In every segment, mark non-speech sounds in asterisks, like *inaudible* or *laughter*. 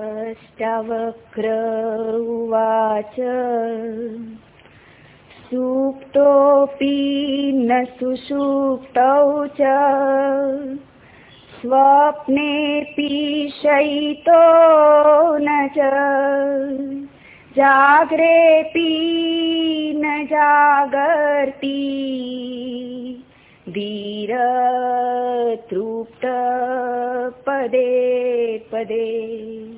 अष्टावक्र उवाच। सुप्तोऽपि न सुषुप्तौ च। स्वप्नेऽपि शयितो न च। जाग्रेऽपि न जागर्ति। धीरतृप्त पदे पदे।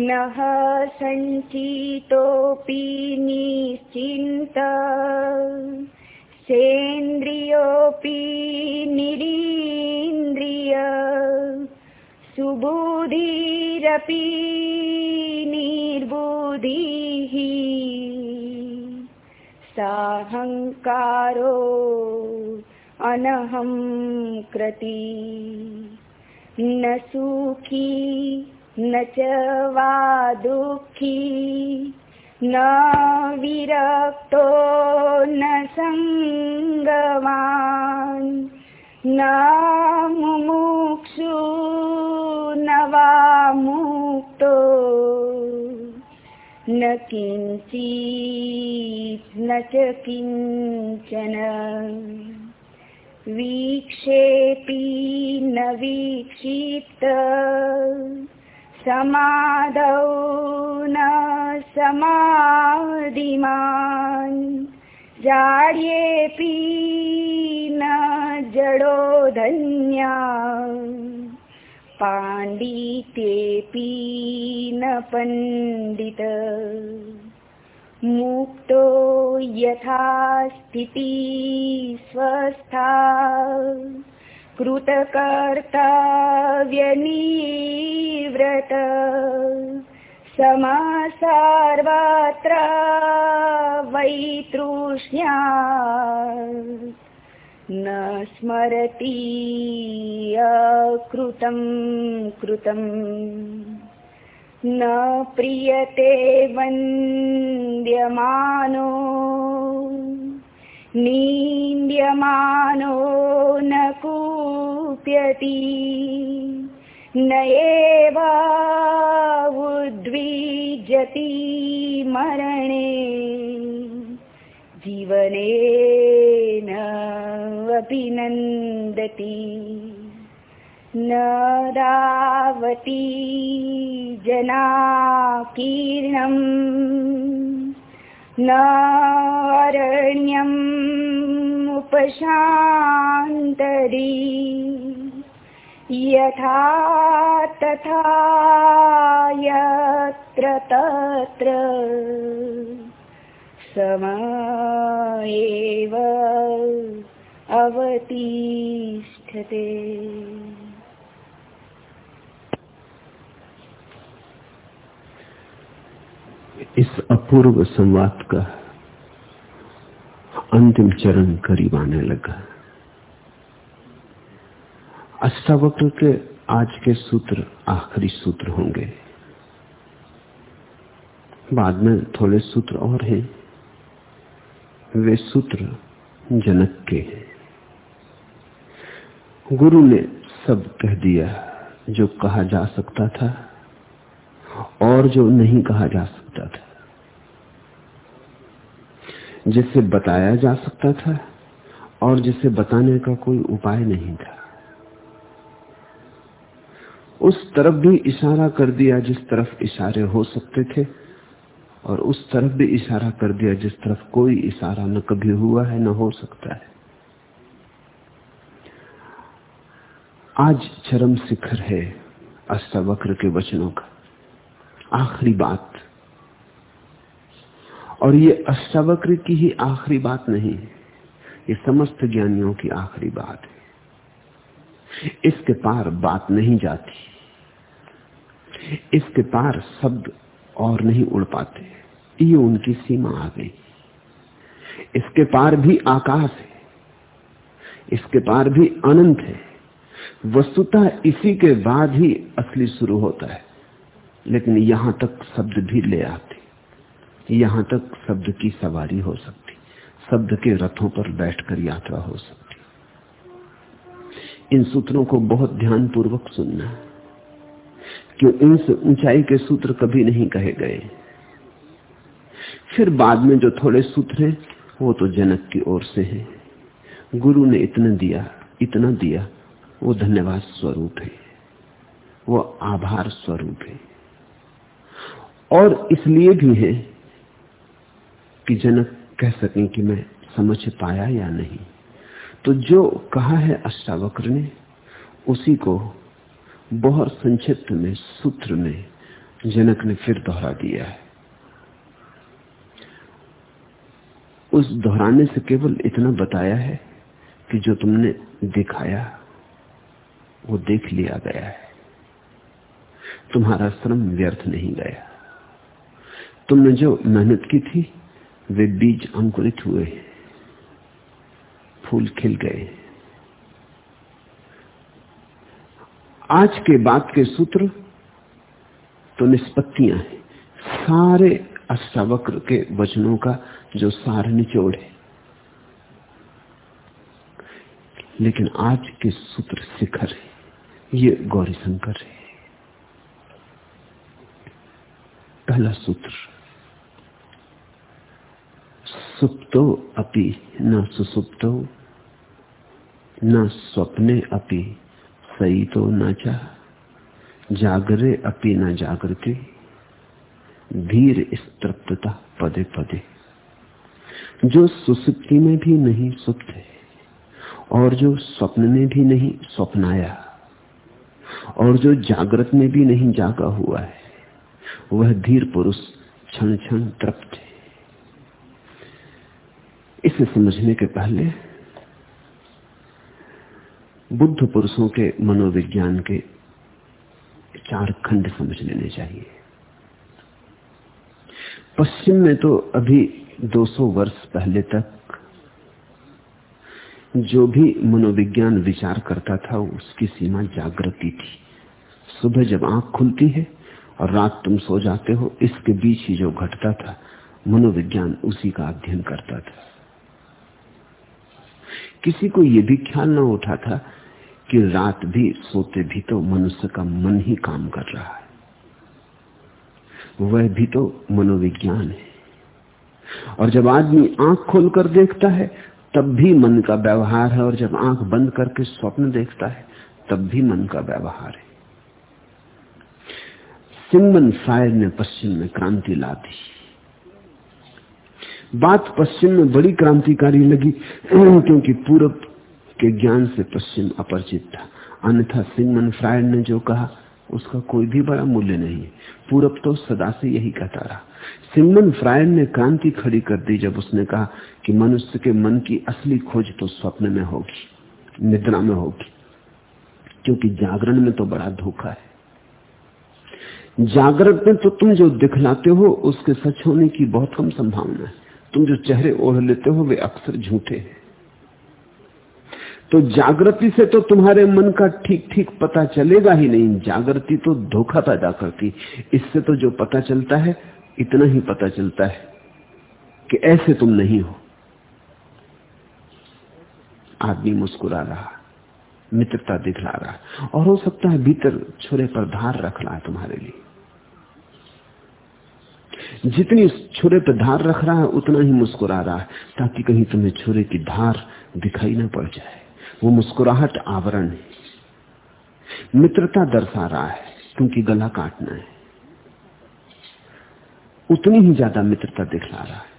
ग्नः सञ्चितोऽपि निश्चिन्त। सेन्द्रियोऽपि निरीन्द्रिय। सुबुधिरपि निर्बुधिः। साहङ्कारो अनहं कृति। न सुखी न च वा दुःखी, न विरक्तो, न सङ्गवान्, न मुमुक्षु, न वा मुक्तो, न किञ्चित्, न च किंचन। वीक्षेऽपि न वीक्षिप्त समादौ न समाधिमान्। जाड्येऽपि न जडो धन्या पाण्डित्येऽपि न पण्डित। मुक्तो यथा स्थिति स्वस्था। कृतकर्तव्यनिवृत समासार्वत्र वैतृष्ण्या। न स्मरति अकृतं कृतम्। न प्रियते वन्द्यमानो नीन्द्यमानो न कूप्यति न एव उद्विजति मरणे जीवने न अभिनन्दति न रावती नारण्यम् उपशान्तरी। यथा तथा यत्र तत्र सम एव अवतिष्ठते। इस अपूर्व संवाद का अंतिम चरण करीब आने लगा। अष्टावक्र के आज के सूत्र आखिरी सूत्र होंगे। बाद में थोड़े सूत्र और हैं। वे सूत्र जनक के हैं। गुरु ने सब कह दिया जो कहा जा सकता था और जो नहीं कहा जा सकता था। जिसे बताया जा सकता था और जिसे बताने का कोई उपाय नहीं था। उस तरफ़ भी इशारा कर दिया जिस तरफ़ इशारे हो सकते थे और उस तरफ़ भी इशारा कर दिया जिस तरफ़ कोई इशारा न कभी हुआ है, न हो सकता है। आज चरम शिखर है अष्टावक्र के वचनों का। आखिरी बात और ये अष्टावक्र की ही आखिरी बात नहीं है। ये समस्त ज्ञानियों की आखिरी बात है। इसके पार बात नहीं जाती। इसके पार शब्द और नहीं उड़ पाते। ये उनकी सीमा आ गई। इसके पार भी आकाश है। इसके पार भी अनंत है। वस्तुतः इसी के बाद ही असली शुरू होता है। लेकिन यहाँ तक शब्द भी ले आते। यहाँ तक शब्द की सवारी हो सकती, शब्द के रथों पर बैठकर यात्रा हो सकती। इन सूत्रों को बहुत ध्यान पूर्वक सुनना। क्यों इनसे ऊंचाई के सूत्र कभी नहीं कहे गए? फिर बाद में जो थोड़े सूत्र हैं, वो तो जनक की ओर से हैं। गुरु ने इतना दिया इतना दिया, वो धन्यवाद स्वरूप है। वो आभार स्वरूप है। और इसलिए भी है कि जनक कह सकें कि मैं समझ पाया या नहीं। तो जो कहा है अष्टावक्र ने, उसी को बहुत संक्षिप्त में, सूत्र में जनक ने फिर दोहरा दिया है। उस दोहराने से केवल इतना बताया है कि जो तुमने दिखाया, वो देख लिया गया है। तुम्हारा श्रम व्यर्थ नहीं गया। तुमने जो मेहनत की थी वे बीज अंकुरित हुए, फूल खिल गए। आज के बाद के सूत्र तो निष्पत्तियाँ हैं। सारे अष्टावक्र के वचनों का जो सार निचोड़ है। लेकिन आज के सूत्र शिखर है। ये गौरी शंकर है। पहला सूत्र सुप्तो अपि, न सुसुप्तो, न स्वप्ने अपि सही तो न चा, जागरे अपि न जागृति, धीर स्तृप्तता पदे पदे। जो सुसुप्ति में भी नहीं सुप्त है, और जो स्वप्न में भी नहीं स्वप्नाया, और जो जागृत में भी नहीं जागा हुआ है, वह धीर पुरुष क्षण क्षण तृप्त है। इसे समझने के पहले बुद्ध पुरुषों के मनोविज्ञान के चार खंड समझ लेने चाहिए। पश्चिम में तो अभी 200 वर्ष पहले तक जो भी मनोविज्ञान विचार करता था, उसकी सीमा जागृति थी। सुबह जब आँख खुलती है और रात तुम सो जाते हो, इसके बीच ही जो घटता था, मनोविज्ञान उसी का अध्ययन करता था। किसी को यह भी ख्याल न उठा था कि रात भी सोते भी तो मनुष्य का मन ही काम कर रहा है। वह भी तो मनोविज्ञान है। और जब आदमी आँख खोलकर देखता है, तब भी मन का व्यवहार है, और जब आँख बंद करके स्वप्न देखता है, तब भी मन का व्यवहार है। सिंगमन फ्रायड ने पश्चिम में क्रांति ला दी। बात पश्चिम में बड़ी क्रांतिकारी लगी, *clears throat* क्योंकि पूरब के ज्ञान से पश्चिम अपरिचित था। अन्यथा सिंगमन फ्रायड ने जो कहा, उसका कोई भी बड़ा मूल्य नहीं। है पूरब तो सदा से यही कहता रहा। सिंगमन फ्रायड ने क्रांति खड़ी कर दी जब उसने कहा कि मनुष्य के मन की असली खोज तो स्वप्न में होगी, निद्रा में होगी, क्योंकि जागरण में तो बड़ा धोखा है। जागृत में तो तुम जो दिखलाते हो, उसके सच होने की बहुत कम संभावना है। तुम जो चेहरे ओढ़ लेते हो, वे अक्सर झूठे हैं। तो जागृति से तो तुम्हारे मन का ठीक ठीक पता चलेगा ही नहीं। जागृति तो धोखा पैदा करती। इससे तो जो पता चलता है, इतना ही पता चलता है कि ऐसे तुम नहीं हो। आदमी मुस्कुरा रहा, मित्रता दिखला रहा, और हो सकता है भीतर छुरे पर धार रख रहा है तुम्हारे लिए। जितनी छुरे पर धार रख रहा है, उतना ही मुस्कुरा रहा है, ताकि कहीं तुम्हें छुरे की धार दिखाई ना पड़ जाए। वो मुस्कुराहट आवरण है। मित्रता दर्शा रहा है, क्योंकि गला काटना है। उतनी ही ज़्यादा मित्रता दिखला रहा है,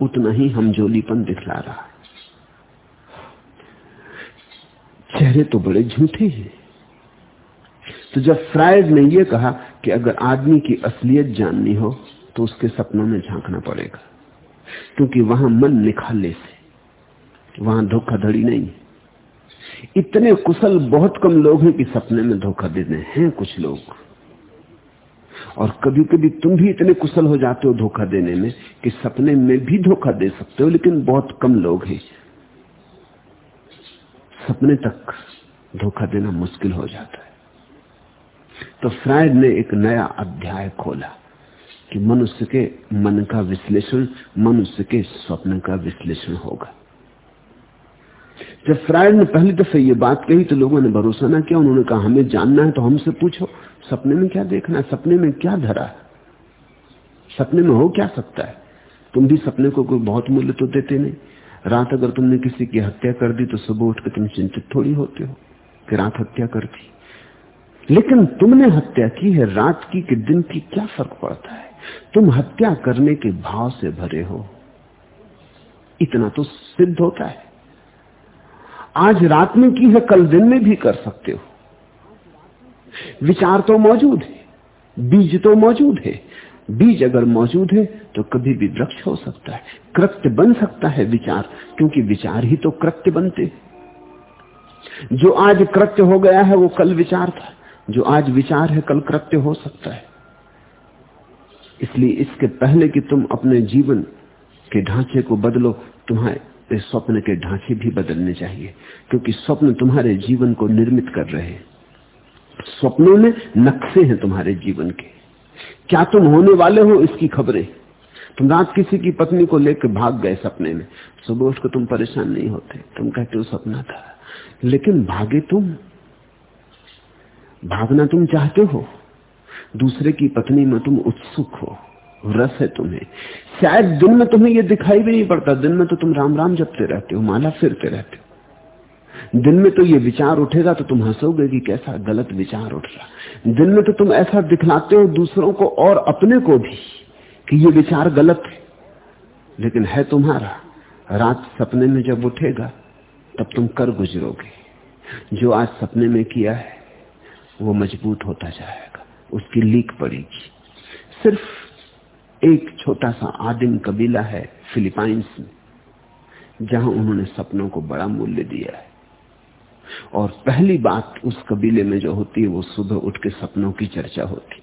उतना ही हमजोलीपन दिखला रहा है। चेहरे तो बड़े झूठे हैं। तो जब फ्रायड ने यह कहा कि अगर आदमी की असलियत जाननी हो तो उसके सपनों में झांकना पड़ेगा। क्योंकि वहाँ मन निखाले से, वहाँ धोखाधड़ी नहीं। इतने कुशल बहुत कम लोग हैं कि सपने में धोखा देते हैं कुछ लोग। और कभी कभी तुम भी इतने कुशल हो जाते हो धोखा देने में कि सपने में भी धोखा दे सकते हो, लेकिन बहुत कम लोग हैं। सपने तक धोखा देना मुश्किल हो जाता है। तो फ्रायड ने एक नया अध्याय खोला। कि मनुष्य के मन का विश्लेषण, मनुष्य के स्वप्न का विश्लेषण होगा। जब फ्रायड ने पहली दफे ये बात कही तो लोगों ने भरोसा ना किया, उन्होंने कहा, हमें जानना है तो हमसे पूछो, सपने में क्या देखना है? सपने में क्या धरा है? सपने में हो क्या सकता है? तुम भी सपने को कोई बहुत मूल्य तो देते नहीं। रात अगर तुमने किसी की हत्या कर दी तो सुबह उठ के तुम चिंतित थोड़ी होते हो कि रात हत्या कर दी। लेकिन तुमने हत्या की है, रात की कि दिन की क्या फ़र्क पड़ता है? तुम हत्या करने के भाव से भरे हो। इतना तो सिद्ध होता है। आज रात में की है, कल दिन में भी कर सकते हो। विचार तो मौजूद है, बीज तो मौजूद है। बीज अगर मौजूद है तो कभी भी वृक्ष हो सकता है। कृत्य बन सकता है विचार, क्योंकि विचार ही तो कृत्य बनते जो आज कृत्य हो गया है, वो कल विचार था। जो आज विचार है, कल कृत्य हो सकता है। इसलिए इसके पहले कि तुम अपने जीवन के ढांचे को बदलो, तुम्हारे स्वप्न के ढांचे भी बदलने चाहिए, क्योंकि स्वप्न तुम्हारे जीवन को निर्मित कर रहे हैं। स्वप्नों में नक्शे हैं तुम्हारे जीवन के। क्या तुम होने वाले हो इसकी खबरें? तुम रात किसी की पत्नी को लेकर भाग गए सपने में। सुबह उठकर तुम परेशान नहीं होते। तुम कहते हो सपना था। लेकिन भागे तुम। भागना तुम चाहते हो? दूसरे की पत्नी में तुम उत्सुक हो, रस है तुम्हें। शायद दिन में तुम्हें यह दिखाई भी नहीं पड़ता, दिन में तो तुम राम राम जपते रहते हो, माला फिरते रहते हो। दिन में तो ये विचार उठेगा तो तुम हंसोगे कि कैसा गलत विचार उठ रहा। दिन में तो तुम ऐसा दिखलाते हो दूसरों को और अपने को भी, कि ये विचार गलत है। लेकिन है तुम्हारा, रात सपने में जब उठेगा, तब तुम कर गुजरोगे। जो आज सपने में किया है, वो मज़बूत होता जाएगा। उसकी लीक पड़ेगी सिर्फ़ एक छोटा सा आदिम कबीला है फिलीपाइंस में, जहाँ उन्होंने सपनों को बड़ा मूल्य दिया है। और पहली बात उस कबीले में जो होती है, वो सुबह उठ के सपनों की चर्चा होती।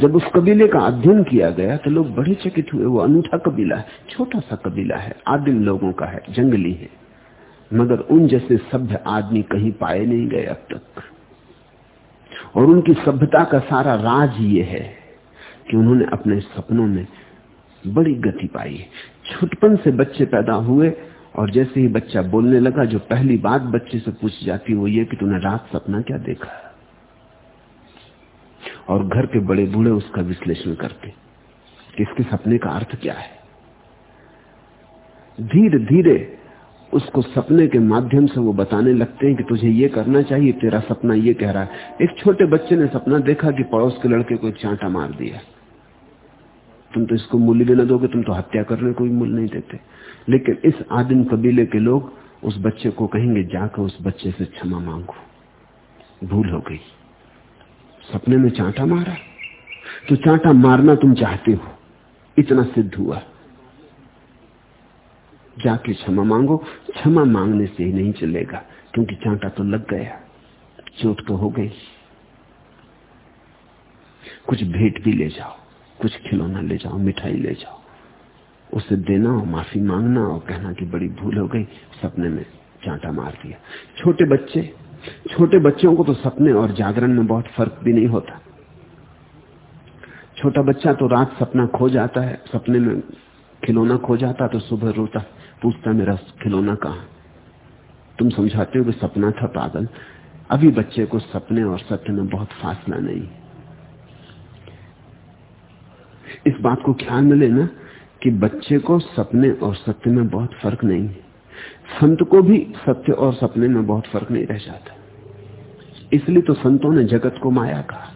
जब उस कबीले का अध्ययन किया गया तो लोग बड़े चकित हुए, वो अनूठा कबीला है, छोटा सा कबीला है, आदिम लोगों का है, जंगली है। मगर उन जैसे सभ्य आदमी कहीं पाए नहीं गए अब तक। और उनकी सभ्यता का सारा राज ये है कि उन्होंने अपने सपनों में बड़ी गति पाई छुटपन से बच्चे पैदा हुए और जैसे ही बच्चा बोलने लगा, जो पहली बात बच्चे से पूछ जाती वो ये कि तूने रात सपना क्या देखा? और घर के बड़े बूढ़े उसका विश्लेषण करते कि इसके सपने का अर्थ क्या है? धीरे धीरे उसको सपने के माध्यम से वो बताने लगते हैं कि तुझे ये करना चाहिए, तेरा सपना ये कह रहा है। एक छोटे बच्चे ने सपना देखा कि पड़ोस के लड़के को चांटा मार दिया। तुम तो इसको मूल्य भी ना दोगे, तुम तो हत्या करने को भी मूल्य नहीं देते। लेकिन इस आदिम कबीले के लोग उस बच्चे को कहेंगे, जाकर उस बच्चे से क्षमा मांगो। भूल हो गई। सपने में चांटा मारा। तो चांटा मारना तुम चाहते हो। इतना सिद्ध हुआ। जाके क्षमा मांगो, क्षमा मांगने से ही नहीं चलेगा, क्योंकि चांटा तो लग गया, चोट तो हो गई। कुछ भेंट भी ले जाओ, कुछ खिलौना ले जाओ, मिठाई ले जाओ। उसे देना और माफ़ी मांगना और कहना कि बड़ी भूल हो गई, सपने में चांटा मार दिया। छोटे बच्चे, छोटे बच्चों को तो सपने और जागरण में बहुत फ़र्क भी नहीं होता। छोटा बच्चा तो रात सपना खो जाता है, सपने में खिलौना खो जाता तो सुबह रोता। पूछता मेरा खिलौना कहा तुम समझाते हो कि सपना था पागल। अभी बच्चे को सपने और सत्य में बहुत फासला नहीं। इस बात को ख्याल में लेना कि बच्चे को सपने और सत्य में बहुत फ़र्क नहीं। संत को भी सत्य और सपने में बहुत फ़र्क नहीं रह जाता। इसलिए तो संतों ने जगत को माया कहा।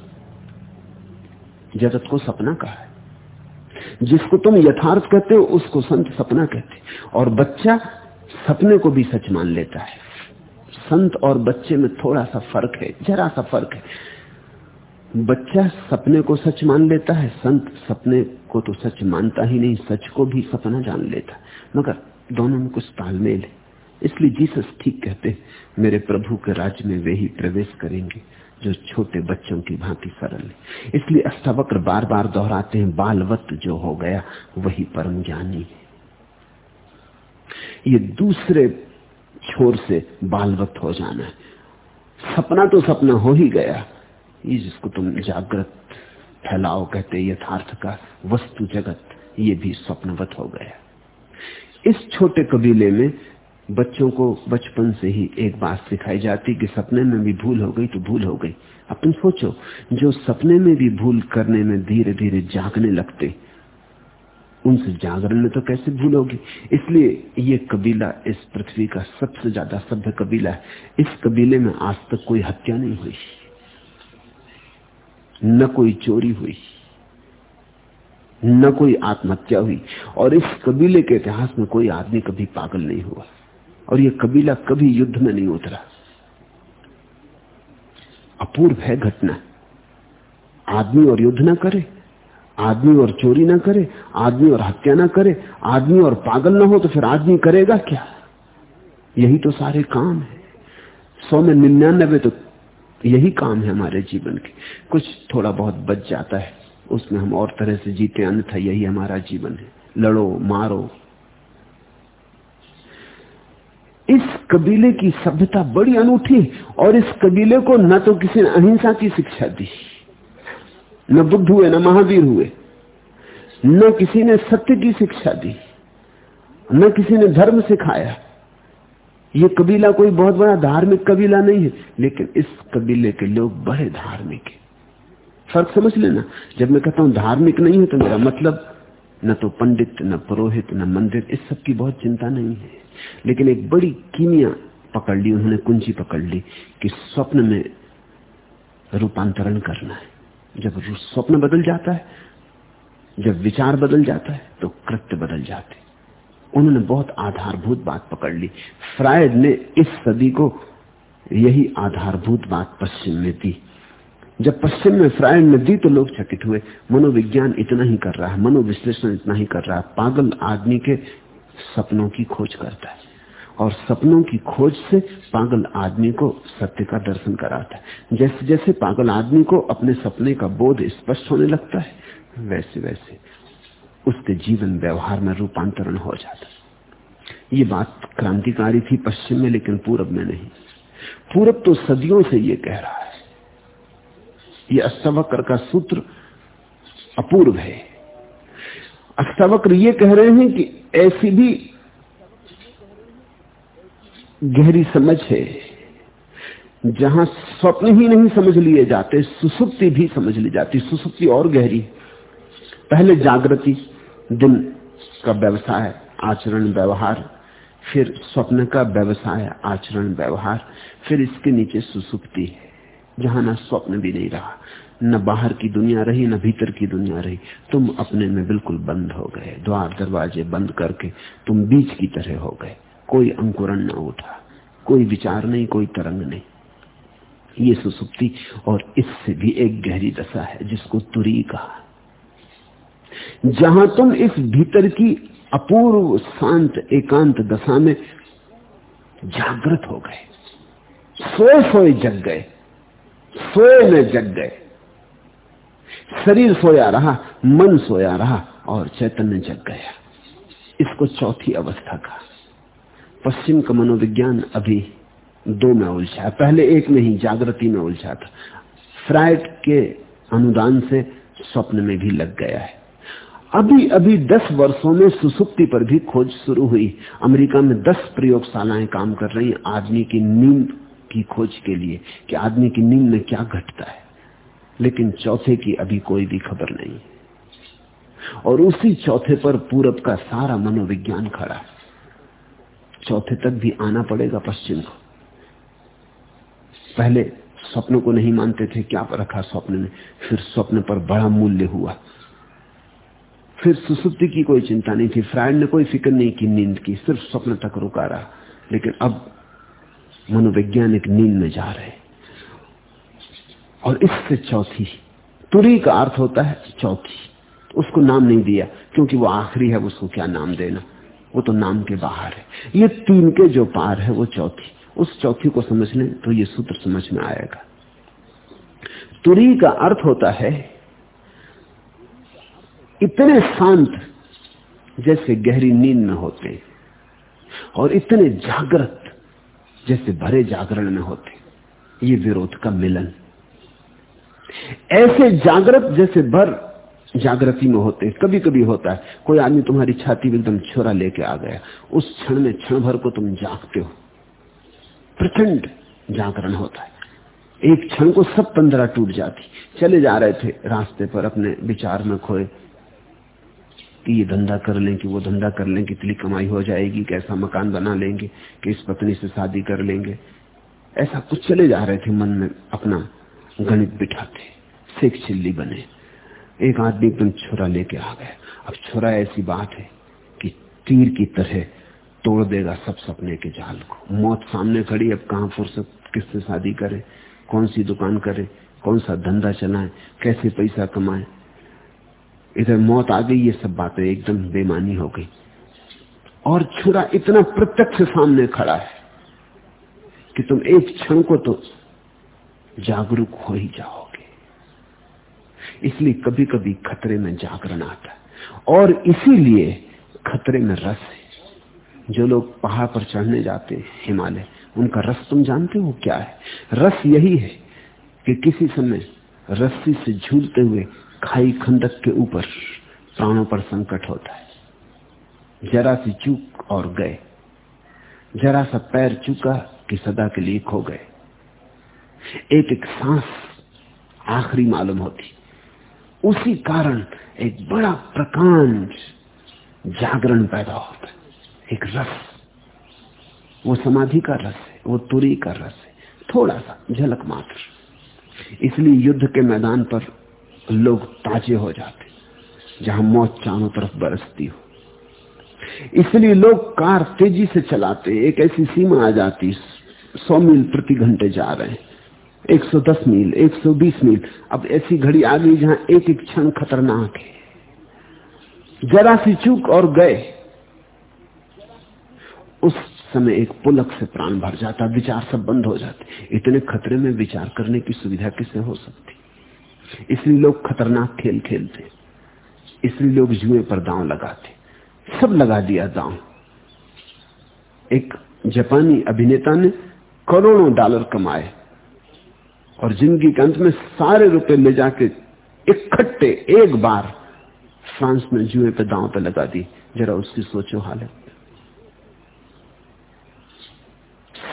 जगत को सपना कहा जिसको तुम यथार्थ कहते हो, उसको संत सपना कहते और बच्चा सपने को भी सच मान लेता है। संत और बच्चे में थोड़ा सा फ़र्क है, जरा सा फ़र्क है। बच्चा सपने को सच मान लेता है, संत सपने को तो सच मानता ही नहीं, सच को भी सपना जान लेता मगर दोनों में कुछ तालमेल है। इसलिए जीसस ठीक कहते मेरे प्रभु के राज्य में वे ही प्रवेश करेंगे। जो छोटे बच्चों की भांति सरल है। इसलिए अष्टावक्र बार बार दोहराते हैं, बालवत जो हो गया, वही परम ज्ञानी है। ये दूसरे छोर से बालवत हो जाना है। सपना तो सपना हो ही गया। ये जिसको तुम जागृत फैलाव कहते यथार्थ का वस्तु जगत, ये भी स्वप्नवत हो गया। इस छोटे कबीले में बच्चों को बचपन से ही एक बात सिखाई जाती कि सपने में भी भूल हो गई तो भूल हो गई। तुम सोचो, जो सपने में भी भूल करने में धीरे धीरे जागने लगते, उनसे जागरण में तो कैसे भूल होगी? इसलिए ये कबीला इस पृथ्वी का सबसे ज़्यादा सभ्य कबीला है। इस कबीले में आज तक कोई हत्या नहीं हुई, न कोई चोरी हुई, न कोई आत्महत्या हुई। और इस कबीले के इतिहास में कोई आदमी कभी पागल नहीं हुआ। और ये कबीला कभी युद्ध में नहीं उतरा। अपूर्व है घटना। आदमी और युद्ध ना करे, आदमी और चोरी ना करे, आदमी और हत्या ना करे, आदमी और पागल ना हो तो फिर आदमी करेगा क्या? यही तो सारे काम है। सौ में निन्यानबे तो यही काम है हमारे जीवन के। कुछ थोड़ा बहुत बच जाता है, उसमें हम और तरह से जीते, अन्यथा यही हमारा जीवन है। लड़ो, मारो इस कबीले की सभ्यता बड़ी अनूठी और इस कबीले को न तो किसी ने अहिंसा की शिक्षा दी। न बुद्ध हुए, न महावीर हुए, न किसी ने सत्य की शिक्षा दी, न किसी ने धर्म सिखाया। ये कबीला कोई बहुत बड़ा धार्मिक कबीला नहीं है, लेकिन इस कबीले के लोग बड़े धार्मिक है। फ़र्क समझ लेना, जब मैं कहता हूँ धार्मिक नहीं है तो मेरा मतलब न तो पंडित, न पुरोहित, न मंदिर, इस सब की बहुत चिंता नहीं है। लेकिन एक बड़ी कीमिया पकड़ ली, उन्होंने कुंजी पकड़ ली कि स्वप्न में रूपांतरण करना है। जब स्वप्न बदल जाता है, जब विचार बदल जाता है तो कृत्य बदल जाते उन्होंने बहुत आधारभूत बात पकड़ ली। फ्रायड ने इस सदी को यही आधारभूत बात पश्चिम में दी। जब पश्चिम में फ्रायड ने दी तो लोग चकित हुए, मनोविज्ञान इतना ही कर रहा है, मनोविश्लेषण इतना ही कर रहा है, पागल आदमी के सपनों की खोज करता है। और सपनों की खोज से पागल आदमी को सत्य का दर्शन कराता है। जैसे जैसे पागल आदमी को अपने सपने का बोध स्पष्ट होने लगता है, वैसे वैसे उसके जीवन व्यवहार में रूपांतरण हो जाता है। ये बात क्रांतिकारी थी पश्चिम में, लेकिन पूरब में नहीं। पूरब तो सदियों से ये कह रहा है। ये अष्टवक्र का सूत्र अपूर्व है। अष्टवक्र ये कह रहे हैं कि ऐसी भी गहरी समझ है, जहाँ स्वप्न ही नहीं समझ लिए जाते, सुसुप्ति भी समझ ली जाती, सुसुप्ति और गहरी। पहले जागृति दिन का व्यवसाय, आचरण, व्यवहार, फिर स्वप्न का व्यवसाय, आचरण, व्यवहार, फिर इसके नीचे सुसुप्ति है। जहाँ ना स्वप्न भी नहीं रहा, न बाहर की दुनिया रही, न भीतर की दुनिया रही। तुम अपने में बिल्कुल बंद हो गए, द्वार दरवाजे बंद करके तुम बीच की तरह हो गए। कोई अंकुरण न उठा, कोई विचार नहीं, कोई तरंग नहीं। ये सुसुप्ति और इससे भी एक गहरी दशा है, जिसको तुरी कहा। जहाँ तुम इस भीतर की अपूर्व, शांत, एकांत दशा में जागृत हो गए सोए सोए जग गए सोए में जग गए। शरीर सोया रहा, मन सोया रहा और चैतन्य जग गया। इसको चौथी अवस्था का। पश्चिम का मनोविज्ञान अभी दो में उलझा पहले एक में ही, जागृति में उलझा था। फ्राइड के अनुदान से स्वप्न में भी लग गया है। अभी अभी दस वर्षों में सुसुप्ति पर भी खोज शुरू हुई। अमेरिका में दस प्रयोगशालाएँ काम कर रही आदमी की नींद की खोज के लिए कि आदमी की नींद में क्या घटता है। लेकिन चौथे की अभी कोई भी खबर नहीं और उसी चौथे पर पूरब का सारा मनोविज्ञान खड़ा है। चौथे तक भी आना पड़ेगा पश्चिम को। पहले स्वप्न को नहीं मानते थे क्या रखा स्वप्न में फिर स्वप्न पर बड़ा मूल्य हुआ। फिर सुसुप्ति की कोई चिंता नहीं थी। फ्रायड ने कोई फ़िक्र नहीं की नींद की। सिर्फ़ स्वप्न तक रुका रहा। लेकिन अब मनोवैज्ञानिक नींद में जा रहे और इससे चौथी, तुरी का अर्थ होता है चौथी। उसको नाम नहीं दिया, क्योंकि वो आखिरी है, उसको क्या नाम देना? वो तो नाम के बाहर है। ये तीन के जो पार है, वो चौथी। उस चौथी को समझ लें तो ये सूत्र समझ में आएगा। तुरी का अर्थ होता है, इतने शांत जैसे गहरी नींद में होते और इतने जागृत जैसे भरे जागरण में होते। ये विरोध का मिलन। ऐसे जागृत जैसे भर जागृति में होते कभी कभी होता है, कोई आदमी तुम्हारी छाती में एकदम छोरा लेके आ गया, उस क्षण में क्षण भर को तुम जागते हो। प्रचंड जागरण होता है। एक क्षण को सब पंद्रह टूट जाती। चले जा रहे थे रास्ते पर, अपने विचार में खोए। कि ये धंधा कर लें कि वो धंधा कर लें कितनी कमाई हो जाएगी कैसा मकान बना लेंगे कि इस पत्नी से शादी कर लेंगे। ऐसा कुछ चले जा रहे थे मन में, अपना गणित बिठाते सेख चिल्ली बने। एक आदमी एकदम छोरा लेके आ गया। अब छोरा ऐसी बात है कि तीर की तरह तोड़ देगा सब सपने के जाल को। मौत सामने खड़ी, अब कहा फुर्सत, किससे शादी करे, कौन सी दुकान करे, कौन सा धंधा चलाए, कैसे पैसा कमाए। इधर मौत आ गई, ये सब बातें एकदम बेमानी हो गई। और छुरा इतना प्रत्यक्ष सामने खड़ा है कि तुम एक क्षण को तो जागरूक हो ही जाओगे। इसलिए कभी कभी खतरे में जागरण आता है। और इसीलिए खतरे में रस है। जो लोग पहाड़ पर चढ़ने जाते हैं, हिमालय, उनका रस तुम जानते हो क्या है? रस यही है कि किसी समय रस्सी से झूलते हुए खाई खंडक के ऊपर प्राणों पर संकट होता है। जरा सी चूक और गए। जरा सा पैर चूका कि सदा के लिए खो गए। एक एक सांस आखिरी मालूम होती। उसी कारण एक बड़ा प्रकांड जागरण पैदा होता है। एक रस। वो समाधि का रस है, वो तुरी का रस है। थोड़ा सा, झलक मात्र। इसलिए युद्ध के मैदान पर लोग ताजे हो जाते जहाँ मौत चारों तरफ़ बरसती हो। इसलिए लोग कार तेज़ी से चलाते एक ऐसी सीमा आ जाती सौ मील प्रति घंटे जा रहे हैं 110 मील 120 मील। अब ऐसी घड़ी आ गई जहाँ एक एक क्षण खतरनाक है। जरा सी चूक और गए। उस समय एक पुलक से प्राण भर जाता, विचार सब बंद हो जाते। इतने खतरे में विचार करने की सुविधा किसे हो सकती? इसलिए लोग खतरनाक खेल खेलते, इसलिए लोग जुए पर दांव लगाते, सब लगा दिया दांव। एक जापानी अभिनेता ने करोड़ों डॉलर कमाए और ज़िंदगी के अंत में सारे रुपए ले जाके इकट्ठे एक बार फ्रांस में जुए पे दांव पे लगा दी। जरा उसकी सोचो हालत।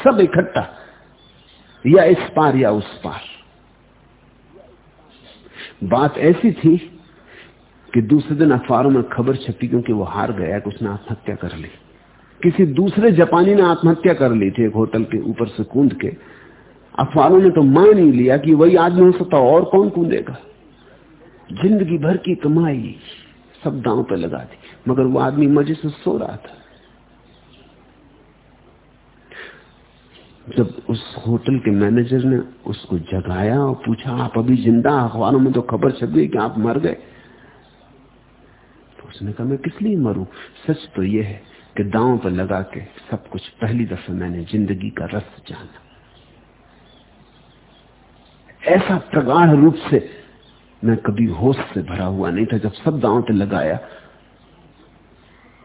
सब इकट्ठा, या इस पार या उस पार। बात ऐसी थी कि दूसरे दिन अखबारों में खबर छपी क्योंकि वो हार गया कि उसने आत्महत्या कर ली। किसी दूसरे जापानी ने आत्महत्या कर ली थी एक होटल के ऊपर से कूद के। अखबारों ने तो मान ही लिया कि वही आदमी हो सकता और कौन कूदेगा। ज़िंदगी भर की कमाई सब दांव पे लगा दी, मगर वो आदमी मज़े से सो रहा था। जब उस होटल के मैनेजर ने उसको जगाया और पूछा, आप अभी ज़िंदा अखबारों में तो खबर छप गई कि आप मर गए। तो उसने कहा, मैं किस लिए मरू? सच तो यह है कि दांव पर लगा के सब कुछ पहली दफे मैंने ज़िंदगी का रस जाना। ऐसा प्रगाढ़ रूप से मैं कभी होश से भरा हुआ नहीं था जब सब दांव पे लगाया।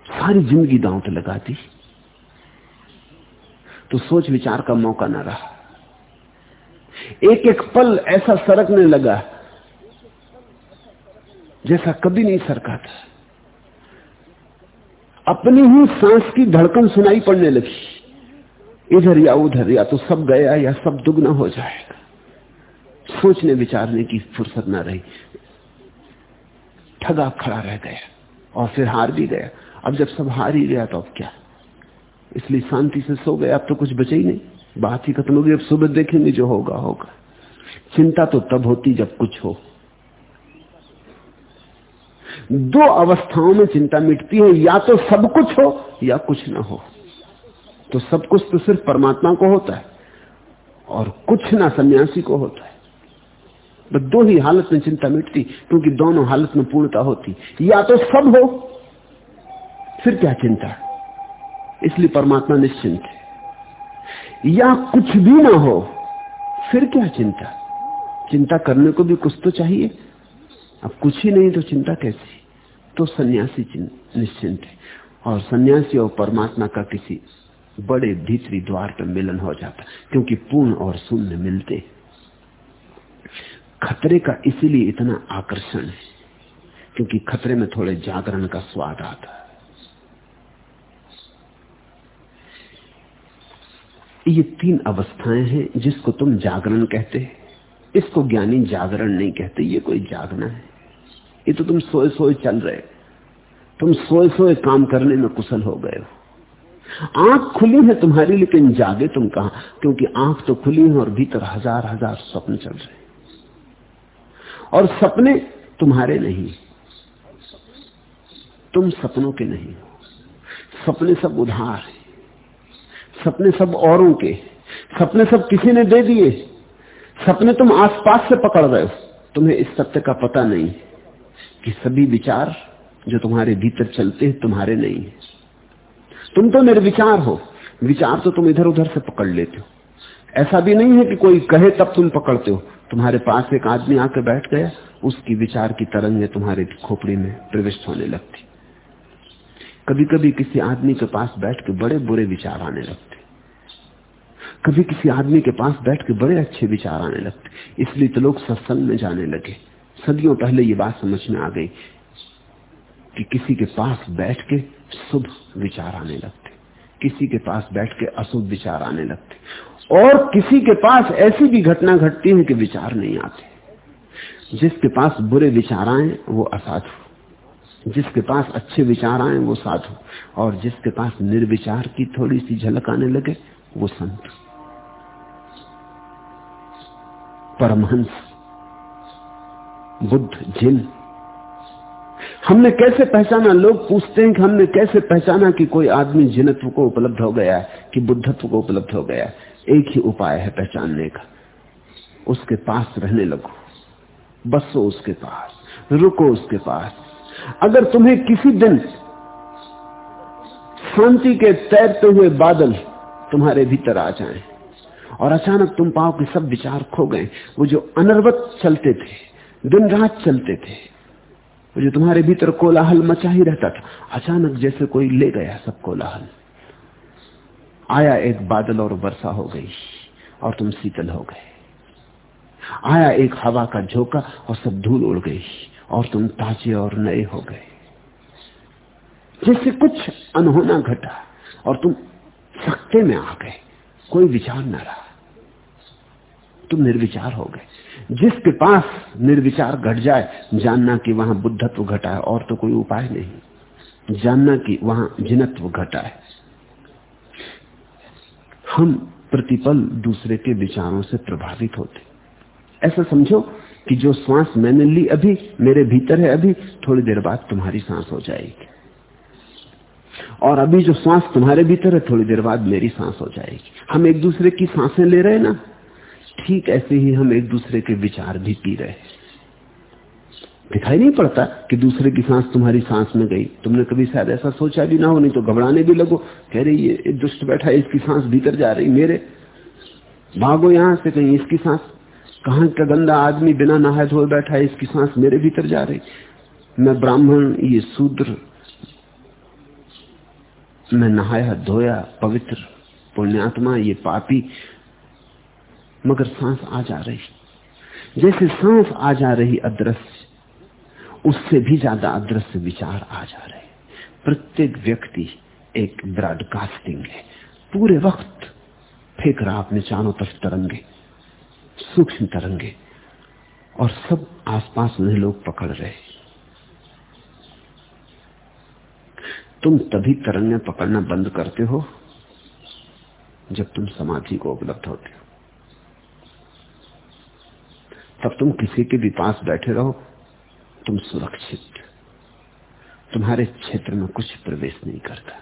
सारी ज़िंदगी दांव पे लगा दी तो सोच विचार का मौका ना रहा। एक एक पल ऐसा सरकने लगा, जैसा कभी नहीं सरका था। अपनी ही सांस की धड़कन सुनाई पड़ने लगी। इधर या उधर, या तो सब गया, या सब दुगना हो जाएगा। सोचने विचारने की फुर्सत ना रही। ठगा खड़ा रह गया, और फिर हार भी गया। अब जब सब हार ही गया तो अब क्या? इसलिए शांति से सो गए। अब तो कुछ बचे ही नहीं। बात ही खत्म हो गई। अब सुबह देखेंगे जो होगा होगा। चिंता तो तब होती जब कुछ हो। दो अवस्थाओं में चिंता मिटती है। या तो सब कुछ हो, या कुछ ना हो। तो सब कुछ तो सिर्फ़ परमात्मा को होता है। और कुछ ना सन्यासी को होता है। बस दो ही हालत में चिंता मिटती, क्योंकि दोनों हालत में पूर्णता होती। या तो सब हो, फिर क्या चिंता? है इसलिए परमात्मा निश्चिंत है। या कुछ भी ना हो, फिर क्या चिंता? चिंता करने को भी कुछ तो चाहिए। अब कुछ ही नहीं तो चिंता कैसी? तो सन्यासी निश्चिंत है। और सन्यासी और परमात्मा का किसी बड़े भीतरी द्वार पर मिलन हो जाता, क्योंकि पूर्ण और शून्य मिलते खतरे का इसीलिए इतना आकर्षण है, क्योंकि खतरे में थोड़े जागरण का स्वाद आता है। ये तीन अवस्थाएँ हैं जिसको तुम जागरण कहते हैं। इसको ज्ञानी जागरण नहीं कहते, ये कोई जागना है। ये तो तुम सोए सोए चल रहे तुम सोए सोए काम करने में कुशल हो गए हो। आँख खुली है तुम्हारी, लेकिन जागे तुम कहा? क्योंकि आँख तो खुली है और भीतर हज़ार हज़ार स्वप्न चल रहे और सपने तुम्हारे नहीं, तुम सपनों के नहीं हो। सपने सब उधार है। सपने सब औरों के। सपने सब किसी ने दे दिए। सपने तुम आसपास से पकड़ रहे हो। तुम्हें इस सत्य का पता नहीं कि सभी विचार जो तुम्हारे भीतर चलते हैं, तुम्हारे नहीं है। तुम तो निर्विचार हो। विचार तो तुम इधर उधर से पकड़ लेते हो। ऐसा भी नहीं है कि कोई कहे तब तुम पकड़ते हो। तुम्हारे पास एक आदमी आके बैठ गया, उसकी विचार की तरंगें तुम्हारे खोपड़ी में प्रविष्ट होने लगती। कभी कभी किसी आदमी के पास बैठ के बड़े बुरे विचार आने लगते। कभी किसी आदमी के पास बैठ के बड़े अच्छे विचार आने लगते। इसलिए तो लोग सत्संग में जाने लगे। सदियों पहले ये बात समझ में आ गई कि किसी के पास बैठ के शुभ विचार आने लगते। किसी के पास बैठ के अशुभ विचार आने लगते। और किसी के पास ऐसी भी घटना घटती है कि विचार नहीं आते। जिसके पास बुरे विचार आए, वो असाधु। जिसके पास अच्छे विचार आए, वो साधु। और जिसके पास निर्विचार की थोड़ी सी झलक आने लगे, वो संत। परमहंस, बुद्ध जिन। हमने कैसे पहचाना? लोग पूछते हैं कि हमने कैसे पहचाना कि कोई आदमी जिनत्व को उपलब्ध हो गया कि बुद्धत्व को उपलब्ध हो गया एक ही उपाय है पहचानने का। उसके पास रहने लगो। बसो उसके पास। रुको उसके पास। अगर तुम्हें किसी दिन शांति के तैरते हुए बादल तुम्हारे भीतर आ जाएँ और अचानक तुम पाओ कि सब विचार खो गए। वो जो अनर्वत चलते थे, दिन रात चलते थे, वो जो तुम्हारे भीतर कोलाहल मचा ही रहता था, अचानक जैसे कोई ले गया सब कोलाहल। आया एक बादल और वर्षा हो गई और तुम शीतल हो गए। आया एक हवा का झोंका और सब धूल उड़ गई और तुम ताजे और नए हो गए। जैसे कुछ अनहोना घटा और तुम सख्ते में आ गए। कोई विचार न रहा। तुम निर्विचार हो गए। जिसके पास निर्विचार घट जाए, जानना कि वहाँ बुद्धत्व घटा है, और तो कोई उपाय नहीं। जानना कि वहाँ जिनत्व घटा है। हम प्रतिपल दूसरे के विचारों से प्रभावित होते। ऐसा समझो कि जो श्वास मैंने ली अभी, मेरे भीतर है अभी, थोड़ी देर बाद तुम्हारी सांस हो जाएगी। और अभी जो सांस तुम्हारे भीतर है, थोड़ी देर बाद मेरी सांस हो जाएगी। हम एक दूसरे की साँसें ले रहे ना? ठीक ऐसे ही हम एक दूसरे के विचार भी पी रहे दिखाई नहीं पड़ता कि दूसरे की सांस तुम्हारी सांस में गई। तुमने कभी शायद ऐसा सोचा भी ना हो, नहीं तो घबराने भी लगो। कह रही ये दुष्ट बैठा है, इसकी सांस भीतर जा रही, मेरे। भागो यहाँ से कहीं, इसकी सांस। कहा का गंदा आदमी बिना नहाए धोए बैठा है, इसकी सांस मेरे भीतर जा रही। मैं ब्राह्मण, ये शूद्र मैं नहाया, धोया, पवित्र पुण्यात्मा, ये पापी, मगर सांस आ जा रही। जैसे सांस आ जा रही अदृश्य, उससे भी ज़्यादा अदृश्य विचार आ जा रहे। प्रत्येक व्यक्ति एक ब्रॉडकास्टिंग है। पूरे वक्त फेंक रहा अपने चारों तरफ़ तरंगे, सूक्ष्म तरंगे, और सब आसपास उन्हें लोग पकड़ रहे तुम तभी तरंगे पकड़ना बंद करते हो, जब तुम समाधि को उपलब्ध होते हो। तब तुम किसी के भी पास बैठे रहो, तुम सुरक्षित। तुम्हारे क्षेत्र में कुछ प्रवेश नहीं करता।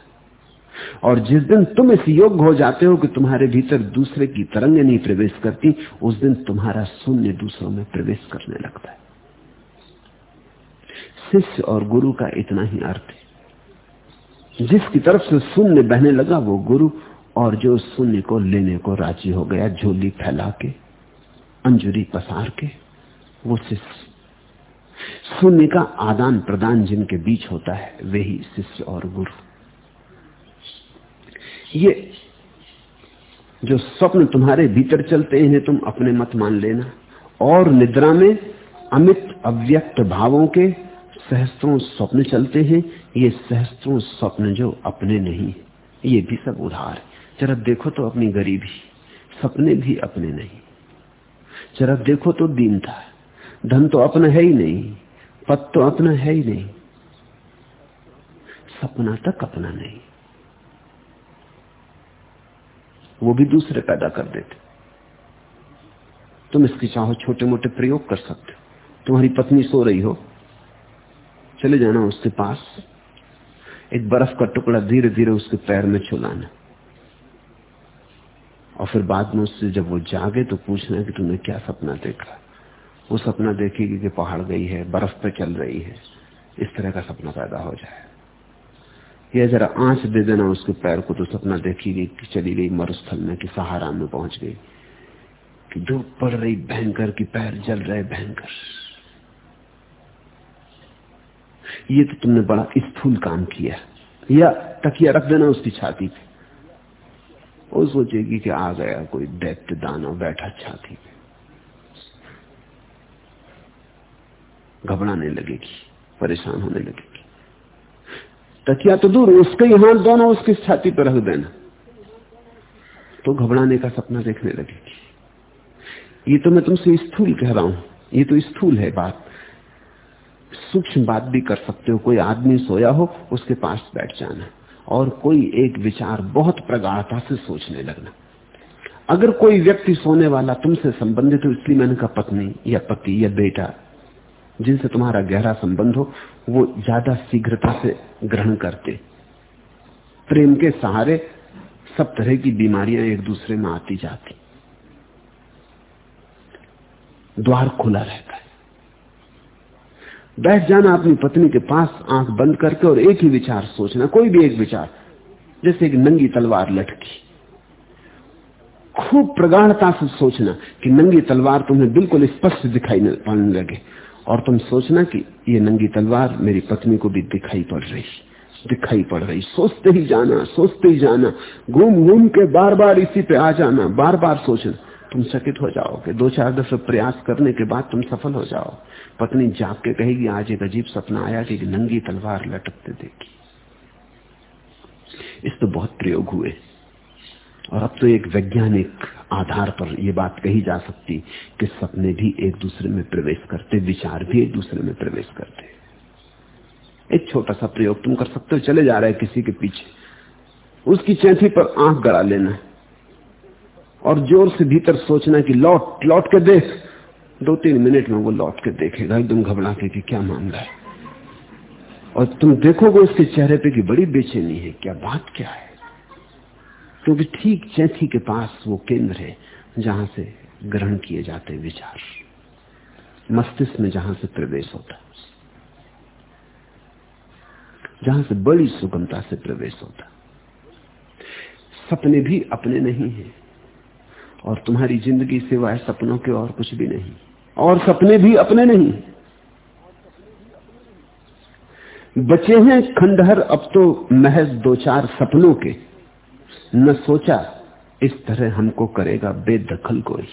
और जिस दिन तुम इस योग्य हो जाते हो कि तुम्हारे भीतर दूसरे की तरंगे नहीं प्रवेश करती, उस दिन तुम्हारा शून्य दूसरों में प्रवेश करने लगता है। शिष्य और गुरु का इतना ही अर्थ है। जिसकी तरफ़ से शून्य बहने लगा वो गुरु और जो शून्य को लेने को राज़ी हो गया, झोली फैला के, अंजुरी पसार के, वो शिष्य। शून्य का आदान प्रदान जिनके बीच होता है, वे ही शिष्य और गुरु। ये जो स्वप्न तुम्हारे भीतर चलते हैं तुम अपने मत मान लेना। और निद्रा में अमित अव्यक्त भावों के सहस्त्रों स्वप्न चलते हैं, ये सहस्त्रों स्वप्न जो अपने नहीं ये भी सब उधार है। जरा देखो तो अपनी गरीबी, सपने भी अपने नहीं। जरा देखो तो दीनता धन तो अपना है ही नहीं, पद तो अपना है ही नहीं। सपना तक अपना नहीं। वो भी दूसरे पैदा कर देते। तुम इसकी चाहो छोटे मोटे प्रयोग कर सकते हो। तुम्हारी पत्नी सो रही हो। चले जाना उसके पास। एक बर्फ़ का टुकड़ा धीरे धीरे उसके पैर में छुलाना। और फिर बाद में उससे जब वो जागे तो पूछना कि तूने क्या सपना देखा? वो सपना देखेगी कि पहाड़ गई है, बर्फ़ पे चल रही है। इस तरह का सपना पैदा हो जाए। या जरा आँच दे देना उसके पैर को तो सपना देखेगी कि चली गई मरुस्थल में, कि सहारा में पहुँच गई। कि धूप पड़ रही, भयंकर की पैर जल रहे, भयंकर। ये तो तुमने बड़ा स्थूल काम किया या तकिया रख देना, उसकी छाती पे। वो सोचेगी कि आ गया कोई दैत्य दानव, बैठा छाती पे। घबराने लगेगी, परेशान होने लगेगी। तकिया तो दूर उसके ही हाथ दोनों उसकी छाती पर रख देना। तो घबराने का सपना देखने लगेगी। ये तो मैं तुमसे स्थूल कह रहा हूँ। ये तो स्थूल है बात। सूक्ष्म बात भी कर सकते हो। कोई आदमी सोया हो, उसके पास बैठ जाना। और कोई एक विचार बहुत प्रगाढ़ता से सोचने लगना। अगर कोई व्यक्ति सोने वाला तुमसे संबंधित हो, इसलिए मैंने कहा पत्नी या पति या बेटा, जिनसे तुम्हारा गहरा संबंध हो, वो ज़्यादा शीघ्रता से ग्रहण करते। प्रेम के सहारे सब तरह की बीमारियाँ एक दूसरे में आती जाती। द्वार खुला रहता है। बैठ जाना अपनी पत्नी के पास, आँख बंद करके और एक ही विचार सोचना, कोई भी एक विचार। जैसे एक नंगी तलवार लटकी। खूब प्रगाढ़ता से सोचना कि नंगी तलवार तुम्हें बिल्कुल स्पष्ट दिखाई पड़ने लगे। और तुम सोचना कि ये नंगी तलवार मेरी पत्नी को भी दिखाई पड़ रही। दिखाई पड़ रही। सोचते ही जाना, सोचते ही जाना। घूम घूम के बार बार इसी पे आ जाना बार बार सोचना। तुम चकित हो जाओगे। दो चार दफे प्रयास करने के बाद तुम सफल हो जाओ। पत्नी जाग के कहेगी, आज एक अजीब सपना आया कि नंगी तलवार लटकते देखी। इस तो बहुत प्रयोग हुए। और अब तो एक वैज्ञानिक आधार पर यह बात कही जा सकती कि सपने भी एक दूसरे में प्रवेश करते, विचार भी एक दूसरे में प्रवेश करते। एक छोटा सा प्रयोग तुम कर सकते हो, चले जा रहे किसी के पीछे। उसकी चैथी पर आँख गड़ा लेना और ज़ोर से भीतर सोचना कि लौट लौट के देख। दो तीन मिनट में वो लौट के देखेगा, एकदम घबरा के कि क्या मामला है। और तुम देखोगे उसके चेहरे पे कि बड़ी बेचैनी है, क्या बात क्या है? क्योंकि तो ठीक चैथी के पास वो केंद्र है, जहाँ से ग्रहण किए जाते विचार। मस्तिष्क में जहाँ से प्रवेश होता जहाँ से बड़ी सुगमता से प्रवेश होता सपने भी अपने नहीं है। और तुम्हारी ज़िंदगी सिवाय सपनों के और कुछ भी नहीं। और सपने भी अपने नहीं। बचे हैं खंडहर, अब तो महज दो चार सपनों के। न सोचा इस तरह हमको करेगा बेदखल कोई।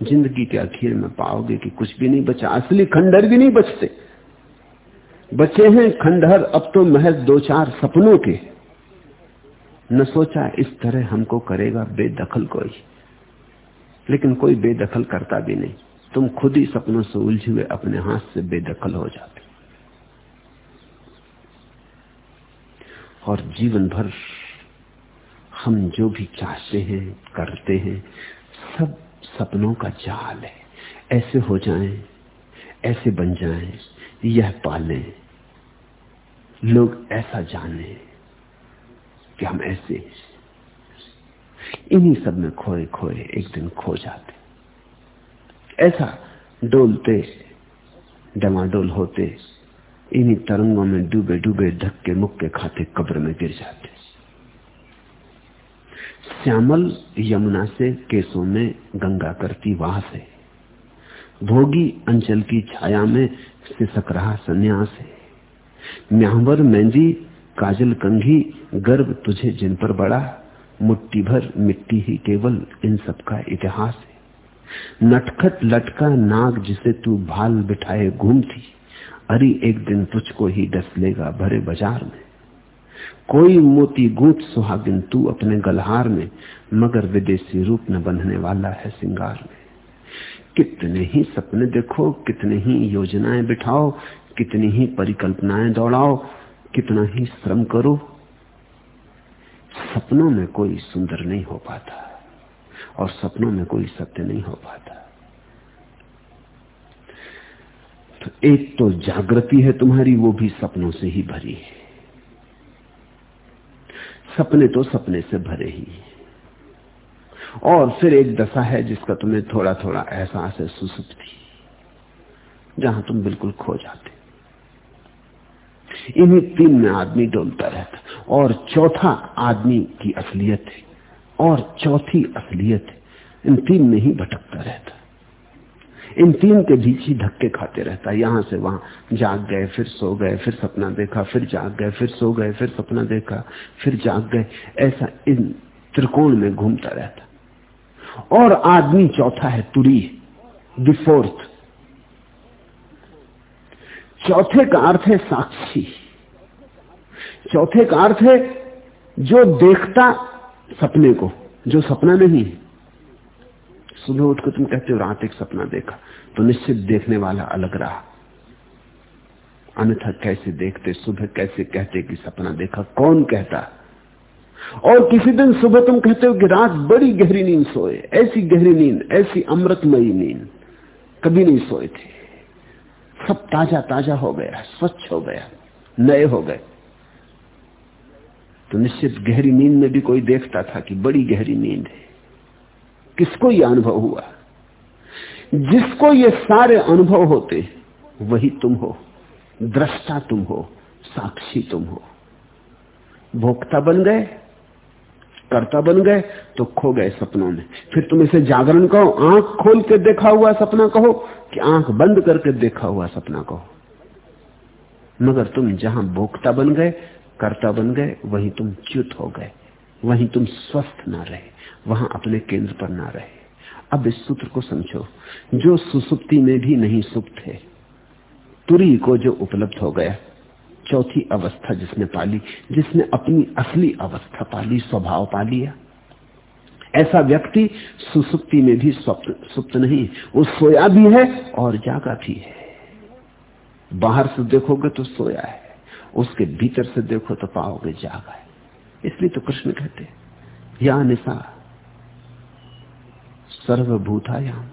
ज़िंदगी के आखिर में पाओगे कि कुछ भी नहीं बचा। असली खंडहर भी नहीं बचते। बचे हैं खंडहर, अब तो महज दो चार सपनों के। न सोचा इस तरह हमको करेगा बेदखल कोई। लेकिन कोई बेदखल करता भी नहीं। तुम खुद ही सपनों से उलझे हुए अपने हाथ से बेदखल हो जाते। और जीवन भर हम जो भी चाहते हैं करते हैं सब सपनों का जाल है। ऐसे हो जाएँ, ऐसे बन जाएँ, यह पालें। लोग ऐसा जाने कि हम ऐसे इन्हीं सब में खोए खोए एक दिन खो जाते। ऐसा डोलते, डमाडोल होते, इन्हीं तरंगों में डूबे डूबे धक्के मुक्के खाते कब्र में गिर जाते। श्यामल यमुना से केसों में गंगा करती वाह से। भोगी अंचल की छाया में सिसक रहा संन्यास है। म्यावर मेहंदी काजल, कंघी, गर्भ तुझे जिन पर बड़ा मुट्ठी भर मिट्टी ही केवल इन सब का इतिहास है। नटखट लटका नाग जिसे तू भाल बिठाए घूमती, अरे एक दिन तुझको ही डस लेगा भरे बाज़ार में। कोई मोती गूंथ सुहागिन तू अपने गलहार में, मगर विदेशी रूप न बंधने वाला है सिंगार में। कितने ही सपने देखो, कितने ही योजनाएँ बिठाओ, कितनी ही परिकल्पनाएँ दौड़ाओ, कितना ही श्रम करो सपनों में कोई सुंदर नहीं हो पाता और सपनों में कोई सत्य नहीं हो पाता। तो एक तो जागृति है तुम्हारी, वो भी सपनों से ही भरी है। सपने तो सपने से भरे ही और फिर एक दशा है जिसका तुम्हें थोड़ा थोड़ा एहसास है, सुसुप्ति, जहाँ तुम बिल्कुल खो जाते इन्हीं तीन में आदमी डोलता रहता और चौथा आदमी की असलियत है। और चौथी असलियत है। इन तीन में ही भटकता रहता इन तीन के बीच ही धक्के खाते रहता यहाँ से वहाँ जाग गए, फिर सो गए, फिर सपना देखा, फिर जाग गए, फिर सो गए, फिर सपना देखा, फिर जाग गए। ऐसा इन त्रिकोण में घूमता रहता और आदमी चौथा है तुरी द फोर्थ चौथे का अर्थ है साक्षी। चौथे का अर्थ है जो देखता सपने को, जो सपना नहीं है। सुबह उठकर तुम कहते हो, रात एक सपना देखा तो निश्चित देखने वाला अलग रहा। अन्यथा कैसे देखते, सुबह कैसे कहते कि सपना देखा, कौन कहता? और किसी दिन सुबह तुम कहते हो कि रात बड़ी गहरी नींद सोए, ऐसी गहरी नींद, ऐसी अमृतमयी नींद, कभी नहीं सोए थे। सब ताज़ा ताज़ा हो गया, स्वच्छ हो गया, नए हो गए। तो निश्चित गहरी नींद में भी कोई देखता था कि बड़ी गहरी नींद है। किसको यह अनुभव हुआ? जिसको ये सारे अनुभव होते, वही तुम हो। दृष्टा तुम हो, साक्षी तुम हो। भोक्ता बन गए कर्ता बन गए तो खो गए सपनों में। फिर तुम इसे जागरण कहो, आँख खोल के देखा हुआ सपना कहो, कि आँख बंद करके देखा हुआ सपना कहो। मगर तुम जहाँ भोक्ता बन गए, कर्ता बन गए, वहीं तुम च्युत हो गए। वहीं तुम स्वस्थ ना रहे, वहाँ अपने केंद्र पर ना रहे। अब इस सूत्र को समझो, जो सुसुप्ति में भी नहीं सुप्त है, तुरी को जो उपलब्ध हो गया चौथी अवस्था जिसने पाली, जिसने अपनी असली अवस्था पाली, स्वभाव पा लिया ऐसा व्यक्ति सुसुप्ति में भी सुप्त नहीं, वो सोया भी है और जागा भी है। बाहर से देखोगे तो सोया है, उसके भीतर से देखो तो पाओगे जागा है। इसलिए तो कृष्ण कहते या निशा सर्वभूतायाम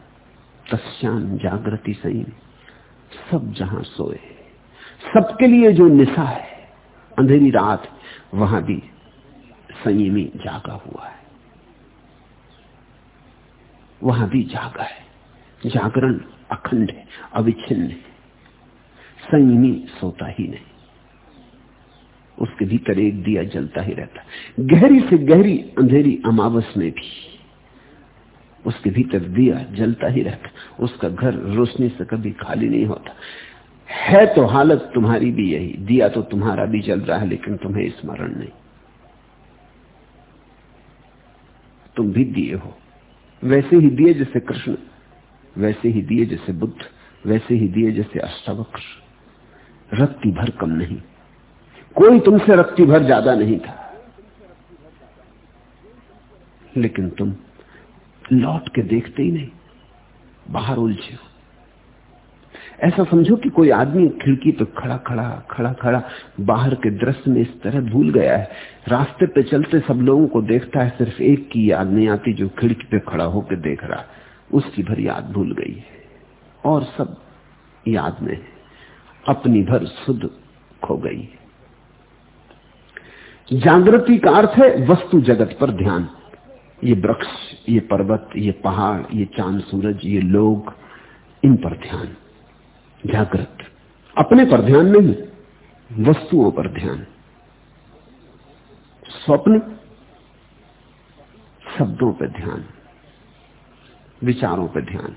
तस्यान जागृति सही सब जहाँ सोए सबके लिए जो निशा है, अंधेरी रात वहाँ भी संयमी जागा हुआ है। वहाँ भी जागा है। जागरण अखंड है, अविच्छिन्न है। संयमी सोता ही नहीं। उसके भीतर एक दिया जलता ही रहता। गहरी से गहरी अंधेरी अमावस में भी उसके भीतर दिया जलता ही रहता। उसका घर रोशनी से कभी खाली नहीं होता। है तो हालत तुम्हारी भी यही। दिया तो तुम्हारा भी जल रहा है, लेकिन तुम्हें स्मरण नहीं। तुम भी दिए हो। वैसे ही दिए जैसे कृष्ण, वैसे ही दिए जैसे बुद्ध, वैसे ही दिए जैसे अष्टावक्र। रक्ति भर कम नहीं। कोई तुमसे रक्ति भर ज़्यादा नहीं था। लेकिन तुम लौट के देखते ही नहीं। बाहर उलझे हो। ऐसा समझो कि कोई आदमी खिड़की पे खड़ा खड़ा खड़ा खड़ा बाहर के दृश्य में इस तरह भूल गया है। रास्ते पे चलते सब लोगों को देखता है, सिर्फ़ एक की याद नहीं आती जो खिड़की पे खड़ा होकर देख रहा उसकी भर याद भूल गई है। और सब याद में अपनी भर शुद्ध खो गई जागृति का अर्थ है वस्तु जगत पर ध्यान। ये वृक्ष, ये पर्वत, ये पहाड़, ये चाँद, सूरज, ये लोग, इन पर ध्यान। जागृत। अपने पर ध्यान नहीं, वस्तुओं पर ध्यान। स्वप्न, शब्दों पर ध्यान। विचारों पर ध्यान।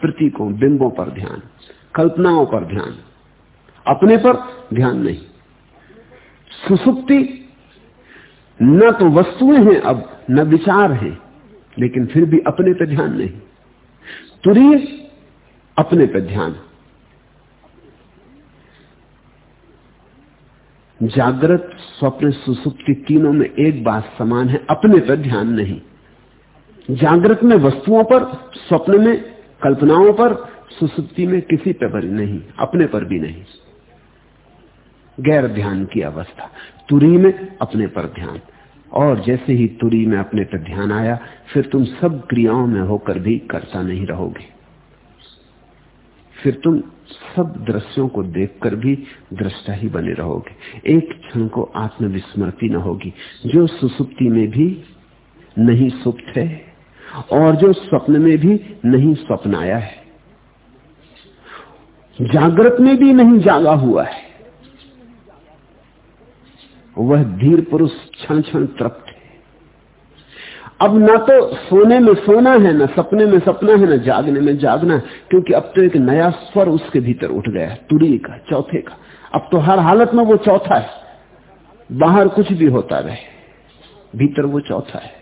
प्रतीकों, बिंबों पर ध्यान। कल्पनाओं पर ध्यान। अपने पर ध्यान नहीं। सुसुप्ति, न तो वस्तुएँ हैं अब, न विचार हैं, लेकिन फिर भी अपने पर ध्यान नहीं। तुरीय अपने पर ध्यान। जागृत, स्वप्न सुसुप्ति तीनों में एक बात समान है, अपने पर ध्यान नहीं। जागृत में वस्तुओं पर, स्वप्न में, कल्पनाओं पर, सुसुप्ति में किसी पर नहीं, अपने पर भी नहीं। गैर ध्यान की अवस्था, तुरी में अपने पर ध्यान। और जैसे ही तुरी में अपने पर ध्यान आया, फिर तुम सब क्रियाओं में होकर भी करता नहीं रहोगे। फिर तुम सब दृश्यों को देखकर भी दृष्टा ही बने रहोगे। एक क्षण को आत्मविस्मृति न होगी। जो सुसुप्ति में भी नहीं सुप्त है, और जो स्वप्न में भी नहीं स्वप्न आया है, जागृत में भी नहीं जागा हुआ है, वह धीर पुरुष क्षण क्षण तृप्त अब ना तो सोने में सोना है, ना सपने में सपना है, ना जागने में जागना है, क्योंकि अब तो एक नया स्वर उसके भीतर उठ गया है, तुरी का, चौथे का। अब तो हर हालत में वो चौथा है, बाहर कुछ भी होता रहे, भीतर वो चौथा है।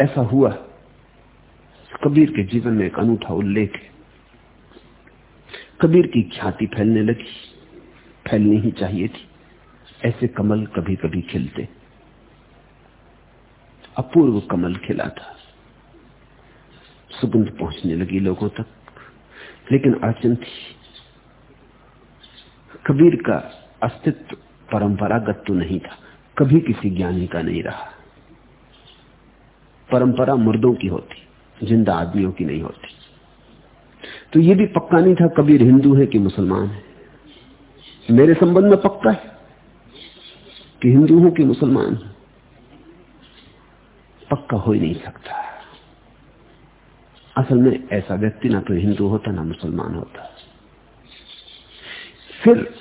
ऐसा हुआ, कबीर के जीवन में एक अनूठा उल्लेख है। कबीर की ख्याति फैलने लगी, फैलनी ही चाहिए थी। ऐसे कमल कभी कभी खिलते। अपूर्व कमल खिला था। सुगंध पहुँचने लगी लोगों तक, लेकिन अड़चन थी। कबीर का अस्तित्व परंपरागत तो नहीं था। कभी किसी ज्ञानी का नहीं रहा। परंपरा मुर्दों की होती, ज़िंदा आदमियों की नहीं होती। तो ये भी पक्का नहीं था कबीर हिंदू है कि मुसलमान है। मेरे संबंध में पक्का है। कि हिंदू हो कि मुसलमान पक्का हो ही नहीं सकता। असल में ऐसा व्यक्ति ना तो हिंदू होता, ना मुसलमान होता। फिर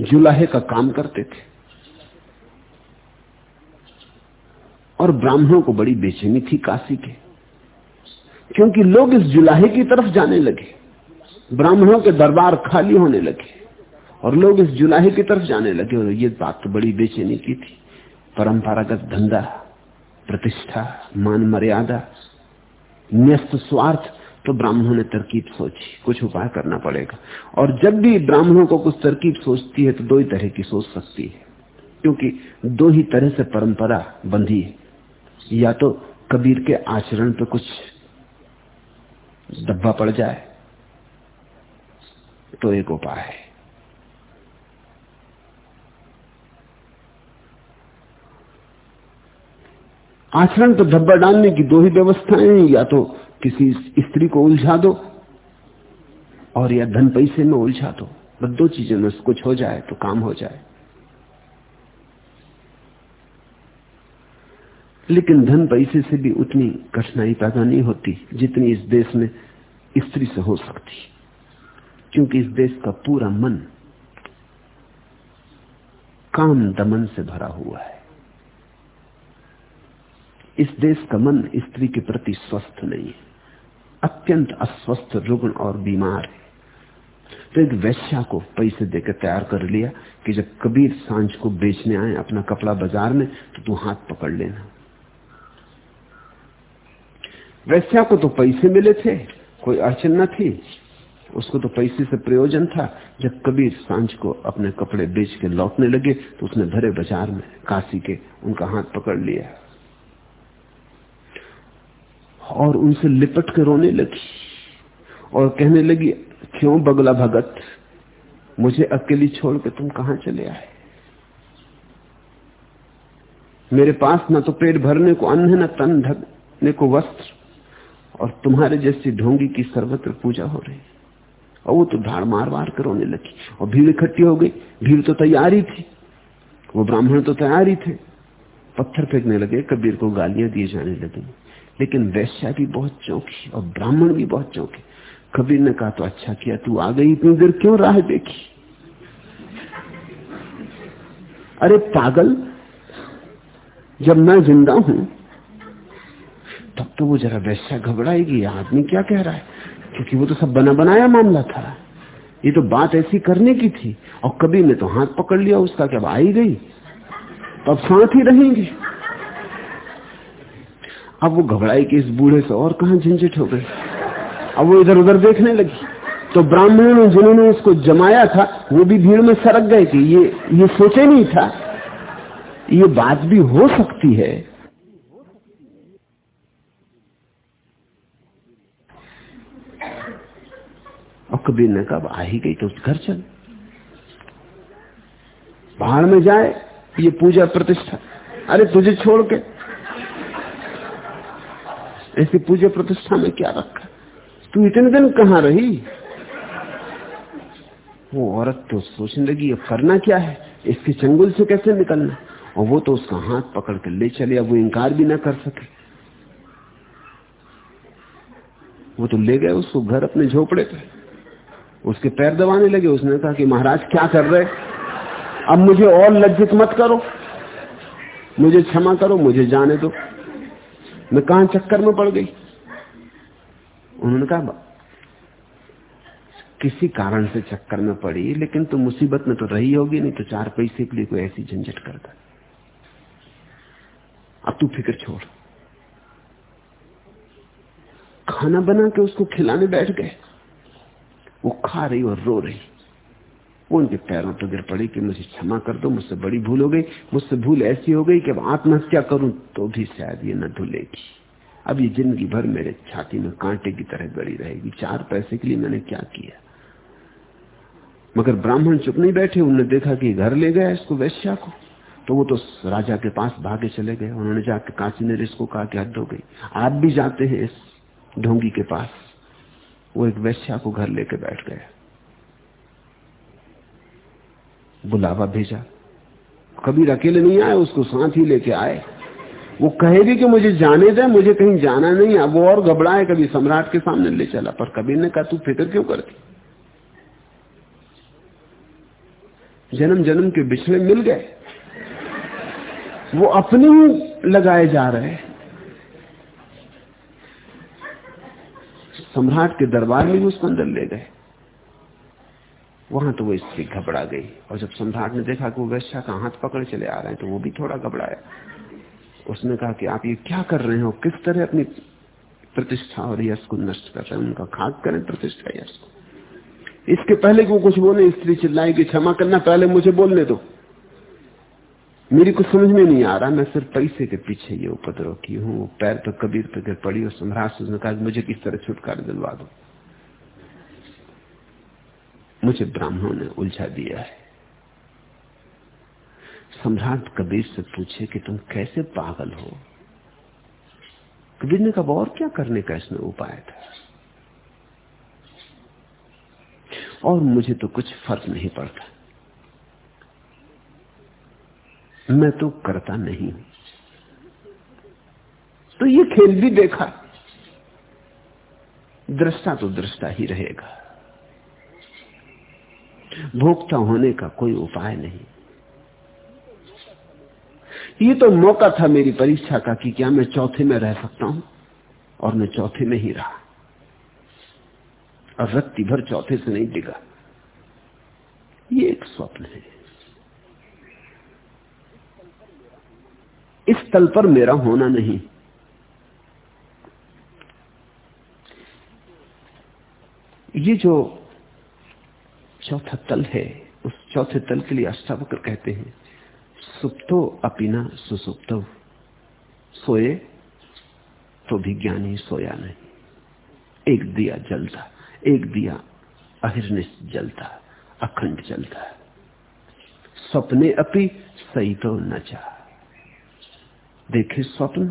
जुलाहे का काम करते थे। और ब्राह्मणों को बड़ी बेचैनी थी काशी के, क्योंकि लोग इस जुलाहे की तरफ़ जाने लगे। ब्राह्मणों के दरबार खाली होने लगे। और लोग इस जुलाहे की तरफ़ जाने लगे और ये बात तो बड़ी बेचैनी की थी। परंपरागत धंधा, प्रतिष्ठा, मान मर्यादा, न्यस्त स्वार्थ तो ब्राह्मणों ने तरकीब सोची। कुछ उपाय करना पड़ेगा। और जब भी ब्राह्मणों को कुछ तरकीब सोचती है तो दो ही तरह की सोच सकती है। क्योंकि दो ही तरह से परंपरा बंधी है। या तो कबीर के आचरण पे कुछ दब्बा पड़ जाए तो एक उपाय है। आचरण तो धब्बा डालने की दो ही व्यवस्थाएँ हैं, या तो किसी स्त्री को उलझा दो, और या धन पैसे में उलझा दो। बस दो चीज़ों में कुछ हो जाए तो काम हो जाए। लेकिन धन पैसे से भी उतनी कठिनाई पैदा नहीं होती, जितनी इस देश में स्त्री से हो सकती। क्योंकि इस देश का पूरा मन काम दमन से भरा हुआ है। इस देश का मन स्त्री के प्रति स्वस्थ नहीं है। अत्यंत अस्वस्थ रुग्ण और बीमार है। तो एक वैश्या को पैसे देकर तैयार कर लिया कि जब कबीर साँझ को बेचने आए अपना कपड़ा बाज़ार में तो तू हाथ पकड़ लेना। वैश्या को तो पैसे मिले थे, कोई अड़चन न थी। उसको तो पैसे से प्रयोजन था। जब कबीर साँझ को अपने कपड़े बेच के लौटने लगे तो उसने भरे बाज़ार में काशी के उनका हाथ पकड़ लिया। और उनसे लिपट के रोने लगी और कहने लगी, क्यों बगला भगत? मुझे अकेली छोड़ के तुम कहाँ चले आए? मेरे पास ना तो पेट भरने को अन्न है, ना तन ढकने को वस्त्र और तुम्हारे जैसी ढोंगी की सर्वत्र पूजा हो रही और वो तो धाड़ मार मार कर रोने लगी और भीड़ इकट्ठी हो गई। भीड़ तो तैयार ही थी। वो ब्राह्मण तो तैयार ही थे। पत्थर फेंकने लगे, कबीर को गालियाँ दिए जाने लगी। लेकिन वैश्या भी बहुत चौंकी और ब्राह्मण भी बहुत चौंके। कबीर ने कहा तो अच्छा किया, तू आ गई इतनी देर, क्यों राह देखी? अरे पागल, जब मैं ज़िंदा हूँ, तब तो वो जरा वैश्या घबराएगी आदमी क्या कह रहा है? क्योंकि वो तो सब बना बनाया मामला था। ये तो बात ऐसी करने की थी, और कभी ने तो हाथ पकड़ लिया, उसका क्या आई गई तब साथ ही रहेंगे। अब वो घबराई कि इस बूढ़े से और कहा झंझट हो गई। अब वो इधर उधर देखने लगी। तो ब्राह्मणों जिन्होंने उसको जमाया था, वो भी भीड़ में सरक गए कि ये ये सोचे नहीं था। ये बात भी हो सकती है। और कबीर ने कहा आ ही गई तो घर चल। पहाड़ में जाए, ये पूजा प्रतिष्ठा। अरे तुझे छोड़ के ऐसी पूजा प्रतिष्ठा में क्या रखा? तू इतने दिन कहाँ रही? वो औरत तो सोचने लगी अब करना क्या है? इसके चंगुल से कैसे निकलना? और वो तो उसका हाथ पकड़ कर ले चले, अब वो इंकार भी ना कर सके। वो तो ले गए उसको घर अपने झोपड़े पे। उसके पैर दबाने लगे, उसने कहा कि महाराज, क्या कर रहे? अब मुझे और लज्जित मत करो। मुझे क्षमा करो, मुझे जाने दो। मैं कहा चक्कर में पड़ गई। उन्होंने कहा, किसी कारण से चक्कर में पड़ी, लेकिन तो मुसीबत में तो रही होगी, नहीं तो चार पैसे के लिए कोई ऐसी झंझट करता। अब तू फ़िक्र छोड़। खाना बना के उसको खिलाने बैठ गए। वो खा रही और रो रही। वो उनके पैरों पर गिर पड़ी कि मुझे क्षमा कर दो, मुझसे बड़ी भूल हो गई। मुझसे भूल ऐसी हो गई कि अब आत्महत्या करूँ तो भी शायद ये न धुलेगी। अब ये ज़िंदगी भर मेरे छाती में कांटे की तरह गड़ी रहेगी। चार पैसे के लिए मैंने क्या किया? मगर ब्राह्मण चुप नहीं बैठे उन्होंने देखा कि घर ले गया इसको वैश्या को। तो वो तो राजा के पास भागे चले गए। उन्होंने जाकर काशी ने इसको कहा कि हद हो गई। आप भी जाते हैं इस ढोंगी के पास। वो एक वैश्या को घर लेके बैठ गया। बुलावा भेजा। कबीर अकेले नहीं आए, उसको साथ ही लेके आए। वो कहे भी कि मुझे जाने दे, मुझे कहीं जाना नहीं। अब वो और घबराए, कभी सम्राट के सामने ले चला। पर कबीर ने कहा, तू फ़िक्र क्यों करती? जन्म जन्म के बिछड़े मिल गए। वो अपने ही लगाए जा रहे सम्राट के दरबार में उसको अंदर ले गए। वहाँ तो वो स्त्री घबरा गई और जब सम्राट ने देखा कि वो वैश्या का हाथ पकड़ चले आ रहे हैं तो वो भी थोड़ा घबराया। उसने कहा कि आप ये क्या कर रहे हो? किस तरह अपनी प्रतिष्ठा और यश को नष्ट कर रहे हैं? उनका खाक करें प्रतिष्ठा यश को। इसके पहले को कुछ बोले? स्त्री चिल्लाई कि क्षमा करना, पहले मुझे बोलने दो। मेरी कुछ समझ में नहीं आ रहा, मैं सिर्फ़ पैसे के पीछे ये उपद्रव की हूँ। पैर तो कबीर पे गिर पड़ी और सम्राट ने कहा मुझे किस तरह छुटकारा दिलवा दो। मुझे ब्राह्मणों ने उलझा दिया है। सम्राट कबीर से पूछे कि तुम कैसे पागल हो? कबीर ने कहा, और क्या करने का इसमें उपाय था? और मुझे तो कुछ फ़र्क नहीं पड़ता। मैं तो करता नहीं हूँ। तो ये खेल भी देखा। दृष्टा तो दृष्टा ही रहेगा। भोक्ता होने का कोई उपाय नहीं। ये तो मौका था मेरी परीक्षा का कि क्या मैं चौथे में रह सकता हूँ, और मैं चौथे में ही रहा। और रत्ती भर चौथे से नहीं दिखा ये एक स्वप्न है। इस तल पर मेरा होना नहीं। ये जो चौथा तल है, उस चौथे तल के लिए अष्टावक्र कहते हैं। सुप्तो अपिना सुसुप्त। सोए तो भी ज्ञानी सोया नहीं। एक दिया जलता, एक दिया अहिर्निश जलता, अखंड जलता। सपने अपी सही तो न चाह देखे स्वप्न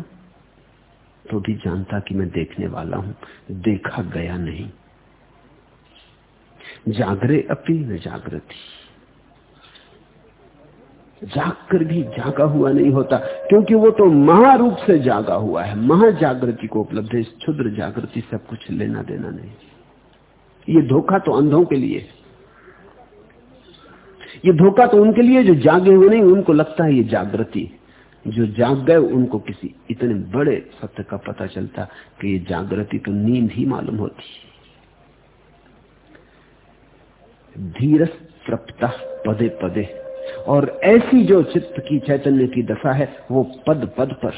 तो भी जानता कि मैं देखने वाला हूँ, देखा गया नहीं। जागरे अपी न जागृति। जाग कर भी जागा हुआ नहीं होता, क्योंकि वो तो महारूप से जागा हुआ है। महाजागृति को उपलब्ध है क्षुद्र जागृति से कुछ लेना देना नहीं। ये धोखा तो अंधों के लिए ये धोखा तो उनके लिए जो जागे हुए नहीं, उनको लगता है ये जागृति। जो जाग गए, उनको किसी इतने बड़े सत्य का पता चलता कि ये जागृति तो नींद ही मालूम होती धीरस तृप्ता पदे पदे। और ऐसी जो चित्त की चैतन्य की दशा है, वो पद पद पर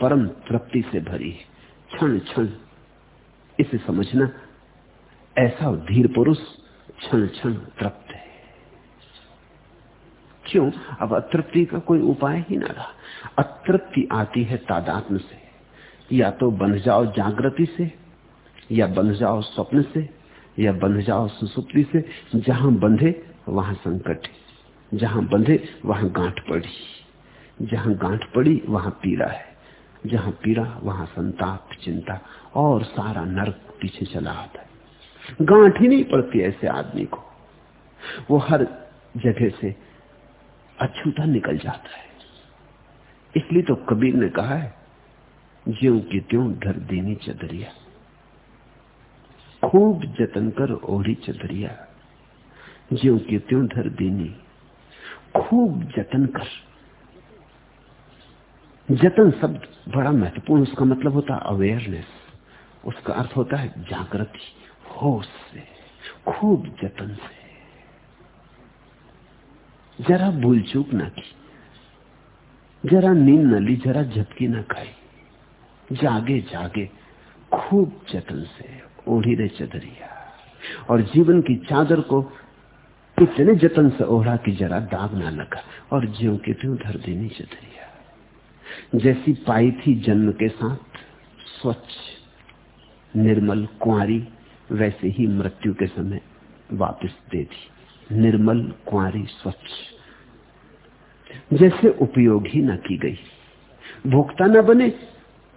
परम तृप्ति से भरी क्षण क्षण। इसे समझना, ऐसा धीर पुरुष क्षण क्षण तृप्त है। क्यों? अब अतृप्ति का कोई उपाय ही ना रहा। अतृप्ति आती है तादात्म से। या तो बंध जाओ जागृति से, या बंध जाओ स्वप्न से। या बंध जाओ सुसुप्ति से, जहाँ बंधे, वहाँ संकट। जहाँ बंधे, वहाँ गांठ पड़ी। जहाँ गांठ पड़ी, वहाँ पीड़ा है। जहाँ पीड़ा, वहाँ संताप, चिंता, और सारा नर्क पीछे चला आता है। गांठ ही नहीं पड़ती ऐसे आदमी को। वो हर जगह से अछूता निकल जाता है। इसलिए तो कबीर ने कहा है, ज्यो की त्यों धर देनी चदरिया। खूब जतन कर ओढ़ी चदरिया। ज्यो की त्यों धर देनी खूब जतन कर। जतन शब्द बड़ा महत्वपूर्ण, उसका मतलब होता है अवेयरनेस उसका अर्थ होता है जागृति, होश से, खूब जतन से। जरा भूल चूक ना की। जरा नींद न ली, जरा झपकी ना खाई। जागे जागे, खूब जतन से। ओढ़ी रे चदरिया। और जीवन की चादर को इतने जतन से ओढ़ा कि जरा दाग ना लगा और ज्यो के त्यों धर देनी चदरिया। जैसी पाई थी जन्म के साथ, स्वच्छ, निर्मल कुआरी वैसे ही मृत्यु के समय वापस दे दी। निर्मल कुआरी स्वच्छ। जैसे उपयोग ही न की गई। भोक्ता न बने,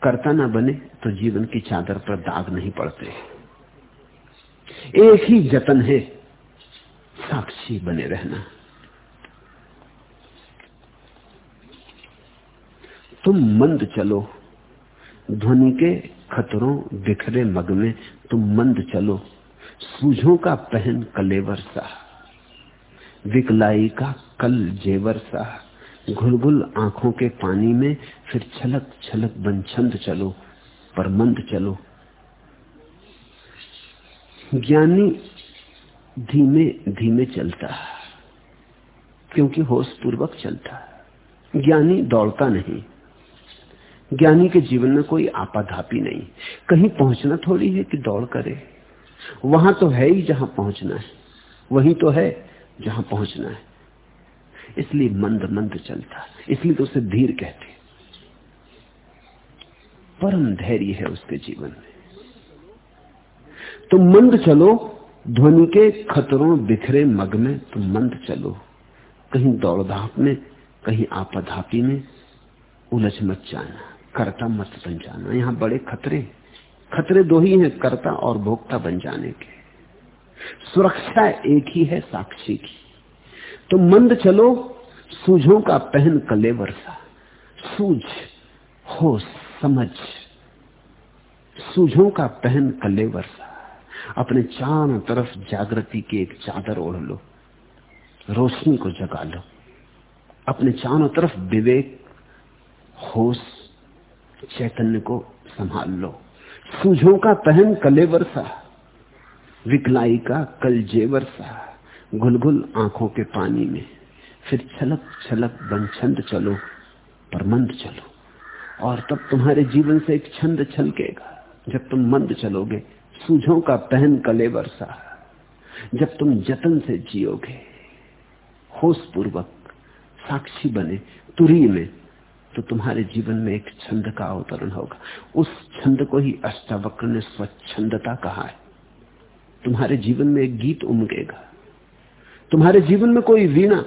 करता न बने तो जीवन की चादर पर दाग नहीं पड़ते। एक ही जतन है। साक्षी बने रहना। तुम मंद चलो। ध्वनि के खतरों, बिखरे मग में तुम मंद चलो। सूझों का पहन कलेवर सा। विकलाई का कल जेवर सा। घुलघुल आँखों के पानी में फिर छलक छलक बनछंद चलो। पर मंद चलो। ज्ञानी धीमे धीमे चलता है, क्योंकि होश पूर्वक चलता है। ज्ञानी दौड़ता नहीं। ज्ञानी के जीवन में कोई आपाधापी नहीं। कहीं पहुँचना थोड़ी है कि दौड़ करे। वहाँ तो है ही जहाँ पहुँचना है। वही तो है जहाँ पहुँचना है। इसलिए मंद मंद चलता इसलिए तो उसे धीर कहते परम धैर्य है उसके जीवन में। तुम मंद चलो, ध्वनि के खतरों बिखरे मग में तुम मंद चलो। कहीं दौड़धाप में, कहीं आपाधापी में, उलझ मत जाना, करता मत बन जाना। यहाँ बड़े खतरे। खतरे दो ही हैं, कर्ता और भोक्ता बन जाने के। सुरक्षा एक ही है, साक्षी की। तो मंद चलो, सूझों का पहन कले वर्षा। सूझ हो समझ। सूझों का पहन कले वर्षा। अपने चारों तरफ़ जागृति की एक चादर ओढ़ लो, रोशनी को जगा लो। अपने चारों तरफ़ विवेक, होश, चैतन्य को संभाल लो। सूझों का पहन कले वर्षा विकलाई का कल जेवर सा घुलघुल आँखों के पानी में। फिर छलक छलक बनछंद चलो, परमंद चलो। और तब तुम्हारे जीवन से एक छंद छलकेगा, जब तुम मंद चलोगे। सूझों का पहन कले वर्षा जब तुम जतन से जियोगे होश पूर्वक साक्षी बने तुरी में तो तुम्हारे जीवन में एक छंद का अवतरण होगा। उस छंद को ही अष्टावक्र ने स्वच्छंदता कहा है। तुम्हारे जीवन में एक गीत उमगेगा। तुम्हारे जीवन में कोई वीणा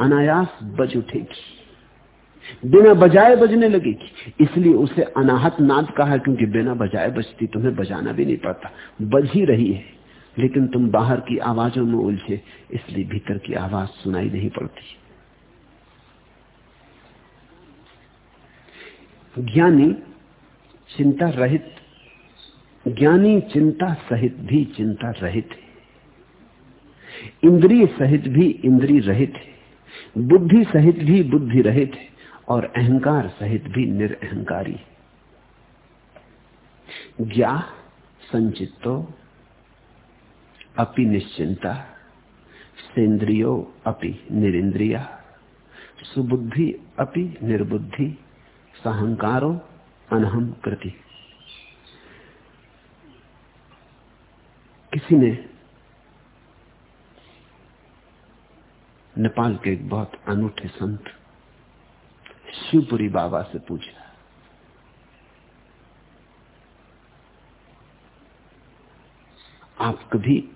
अनायास बज उठेगी। बिना बजाए बजने लगेगी इसलिए उसे अनाहत नाद कहा क्योंकि बिना बजाए बजती तुम्हें बजाना भी नहीं पड़ता। बज ही रही है, लेकिन तुम बाहर की आवाजों में उलझे, इसलिए भीतर की आवाज़ सुनाई नहीं पड़ती। ज्ञानी चिंता रहित, ज्ञानी चिंता सहित भी चिंता रहित है। इंद्रिय सहित भी इंद्रिय रहित है। बुद्धि सहित भी बुद्धि रहित है। और अहंकार सहित भी निरअहकारी। ज्ञा संचितो अपि निश्चिंता सेन्द्रियो अपि निरिंद्रिया सुबुद्धि अपि निर्बुद्धि, सहंकारो अनहम कृति। किसी ने नेपाल के एक बहुत अनूठे संत शिवपुरी बाबा से पूछा आप कभी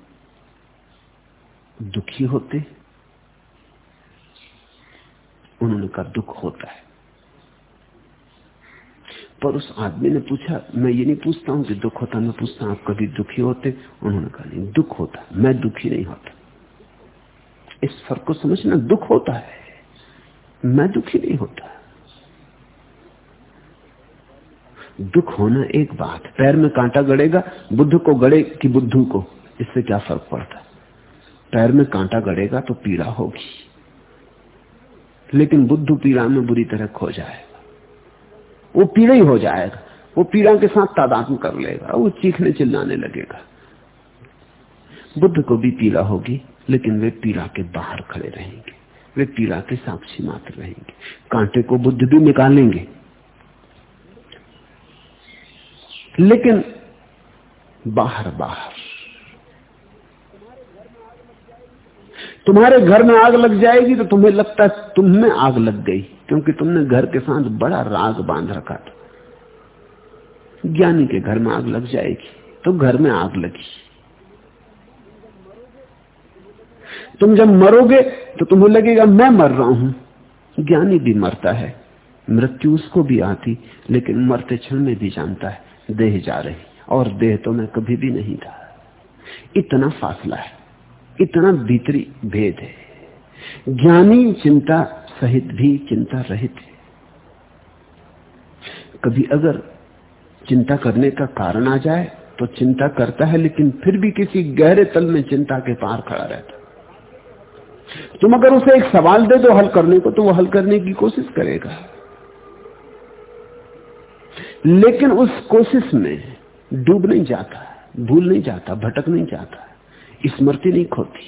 दुखी होते? उन्होंने कहा दुख होता है। पर उस आदमी ने पूछा, मैं ये नहीं पूछता हूँ कि दुख होता, मैं पूछता हूँ, आप कभी दुखी होते? उन्होंने कहा, नहीं, दुख होता, मैं दुखी नहीं होता। इस फ़र्क को समझना, दुख होता है। मैं दुखी नहीं होता। दुख होना एक बात। पैर में कांटा गड़ेगा, बुद्ध को गड़े कि बुद्धू को। इससे क्या फ़र्क पड़ता? पैर में कांटा गड़ेगा तो पीड़ा होगी। लेकिन बुद्ध पीड़ा में बुरी तरह खो जाएगा। वो पीड़ा ही हो जाएगा। वो पीड़ा के साथ तादात्म कर लेगा, वो चीखने चिल्लाने लगेगा। बुद्ध को भी पीड़ा होगी, लेकिन वे पीड़ा के बाहर खड़े रहेंगे। वे पीड़ा के साक्षी मात्र रहेंगे। कांटे को बुद्ध भी निकालेंगे। लेकिन बाहर बाहर। तुम्हारे घर में आग लग जाएगी तो तुम्हें लगता है तुम में आग लग गई, क्योंकि तुमने घर के साथ बड़ा राग बाँध रखा था। ज्ञानी के घर में आग लग जाएगी तो घर में आग लगी। तुम जब मरोगे तो तुम्हें लगेगा, मैं मर रहा हूँ। ज्ञानी भी मरता है, मृत्यु उसको भी आती, लेकिन मरते क्षण में भी जानता है। देह जा रही और देह तो मैं कभी भी नहीं था। इतना फासला है, इतना भीतरी भेद है। ज्ञानी चिंता सहित भी चिंता रहित है। कभी अगर चिंता करने का कारण आ जाए तो चिंता करता है, लेकिन फिर भी किसी गहरे तल में चिंता के पार खड़ा रहता तुम अगर उसे एक सवाल दे दो हल करने को तो वो हल करने की कोशिश करेगा। लेकिन उस कोशिश में डूब नहीं जाता, भूल नहीं जाता, भटक नहीं जाता, स्मृति नहीं खोती।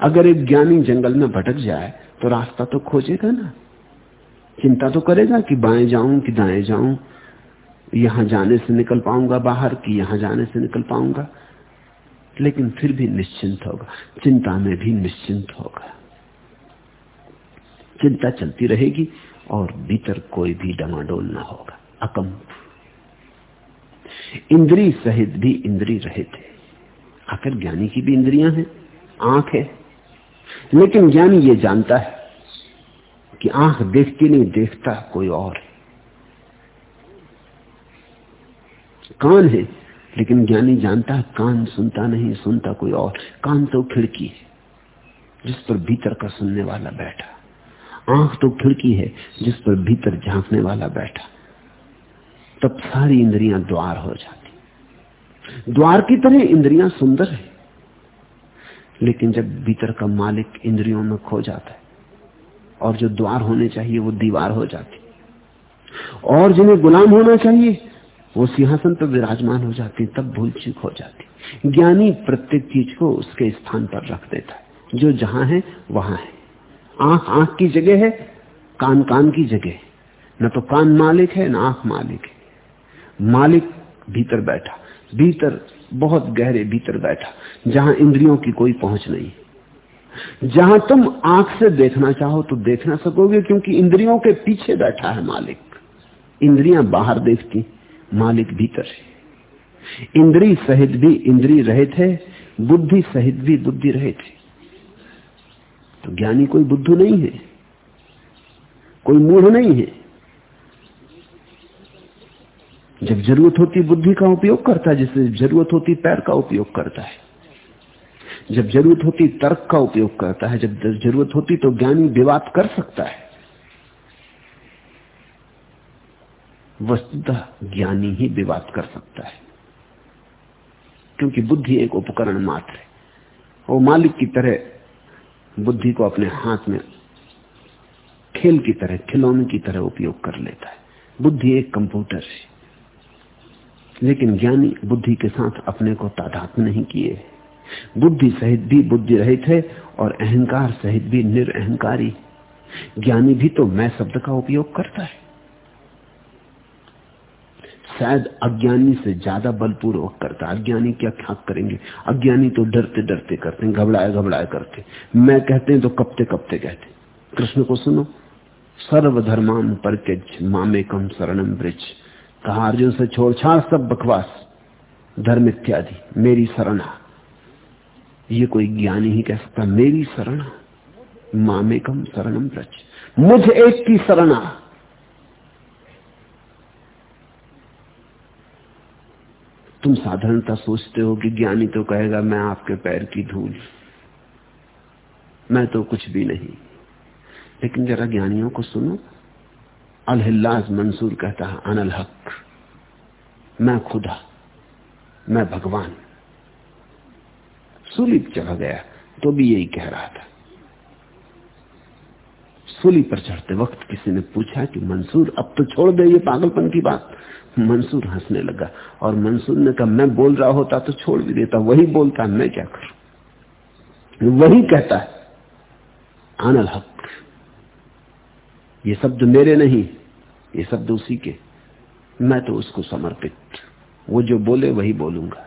अगर एक ज्ञानी जंगल में भटक जाए तो रास्ता तो खोजेगा ना। चिंता तो करेगा कि बाएँ जाऊँ, कि दाएँ जाऊँ। यहाँ जाने से निकल पाऊँगा बाहर, कि यहाँ जाने से निकल पाऊँगा। लेकिन फिर भी निश्चिंत होगा, चिंता में भी निश्चिंत होगा। चिंता चलती रहेगी और भीतर कोई भी डमाडोल ना होगा। अकंप इंद्री सहित भी इंद्री रहे थे। आखिर ज्ञानी की भी इंद्रियाँ हैं, आँख है। लेकिन ज्ञानी ये जानता है कि आँख देखती नहीं देखता कोई और है। कान है, लेकिन ज्ञानी जानता है, कान सुनता नहीं, सुनता कोई और। कान तो खिड़की है, जिस पर भीतर का सुनने वाला बैठा। आँख तो खिड़की है, जिस पर भीतर झांकने वाला बैठा। तब सारी इंद्रियाँ द्वार हो जाती। द्वार की तरह इंद्रियाँ सुंदर है। लेकिन जब भीतर का मालिक इंद्रियों में खो जाता है, और जो द्वार होने चाहिए, वो दीवार हो जाती। और जिन्हें गुलाम होना चाहिए, वो सिंहासन पर विराजमान हो जाती, तब भूल चूक हो जाती। ज्ञानी प्रत्येक चीज़ को उसके स्थान पर रख देता है। जो जहाँ है, वहाँ है। आँख आँख की जगह है, कान कान की जगह है। न तो कान मालिक है, ना आँख मालिक है। मालिक भीतर बैठा, भीतर, बहुत गहरे भीतर बैठा, जहाँ इंद्रियों की कोई पहुँच नहीं। जहाँ तुम आँख से देखना चाहो तो देख ना सकोगे, क्योंकि इंद्रियों के पीछे बैठा है मालिक। इंद्रियाँ बाहर देखती, मालिक भीतर है। इंद्री सहित भी इंद्री रहित है, बुद्धि सहित भी बुद्धि रहित है। तो ज्ञानी कोई बुद्धू नहीं है। कोई मूढ़ नहीं है। जब ज़रूरत होती बुद्धि का उपयोग करता है जैसे ज़रूरत होती पैर का उपयोग करता है। जब ज़रूरत होती तर्क का उपयोग करता है, जब ज़रूरत होती तो ज्ञानी विवाद कर सकता है। वस्तुतः ज्ञानी ही विवाद कर सकता है। क्योंकि बुद्धि एक उपकरण मात्र है। वो मालिक की तरह बुद्धि को अपने हाथ में खेल की तरह, खिलौने की तरह उपयोग कर लेता है। बुद्धि एक कंप्यूटर है। लेकिन ज्ञानी बुद्धि के साथ अपने को तादात नहीं किए बुद्धि सहित भी बुद्धि रहित है और अहंकार सहित भी निरअहकारी। ज्ञानी भी तो मैं शब्द का उपयोग करता है। शायद अज्ञानी से ज़्यादा बलपूर्वक करता अज्ञानी क्या क्या करेंगे? अज्ञानी तो डरते डरते करते हैं, घबराए घबराए करते मैं कहते हैं तो कपते कपते कहते कृष्ण को सुनो। सर्वधर्मान परकेज मामेकम शरणम ब्रिज। कहा अर्जुन से छोड़ छाड़ सब बकवास। धर्म इत्यादि, मेरी शरणा। ये कोई ज्ञानी ही कह सकता, मेरी शरणा। मामेकम शरणम ब्रज। मुझ एक की शरणा। तुम साधारणता सोचते हो कि ज्ञानी तो कहेगा, मैं आपके पैर की धूल। मैं तो कुछ भी नहीं। लेकिन जरा ज्ञानियों को सुनो। अलहिल्लाज मंसूर कहता है, अनल हक। मैं खुदा। मैं भगवान। सूली चला गया तो भी यही कह रहा था। सूली पर चढ़ते वक्त किसी ने पूछा कि मंसूर, अब तो छोड़ दे ये पागलपन की बात। मंसूर हंसने लगा और मंसूर ने कहा, मैं बोल रहा होता तो छोड़ भी देता, वही बोलता, मैं क्या करूँ? वही कहता है आनल हक। ये शब्द मेरे नहीं, ये शब्द उसी के। मैं तो उसको समर्पित, वो जो बोले वही बोलूँगा।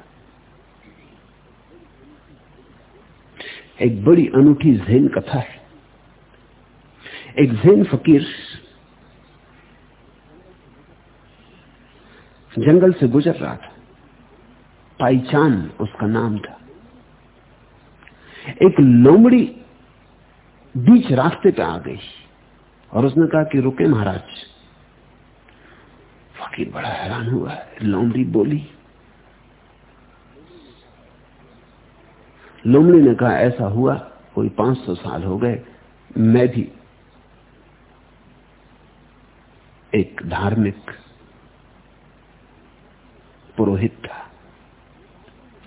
एक बड़ी अनूठी जैन कथा है। एक जैन फकीर जंगल से गुजर रहा था। पाईचान उसका नाम था। एक लोमड़ी बीच रास्ते पे आ गई और उसने कहा कि रुके महाराज, फकीर बड़ा हैरान हुआ, लोमड़ी बोली। लोमड़ी ने कहा, ऐसा हुआ, कोई 500 साल हो गए, मैं भी एक धार्मिक पुरोहित था।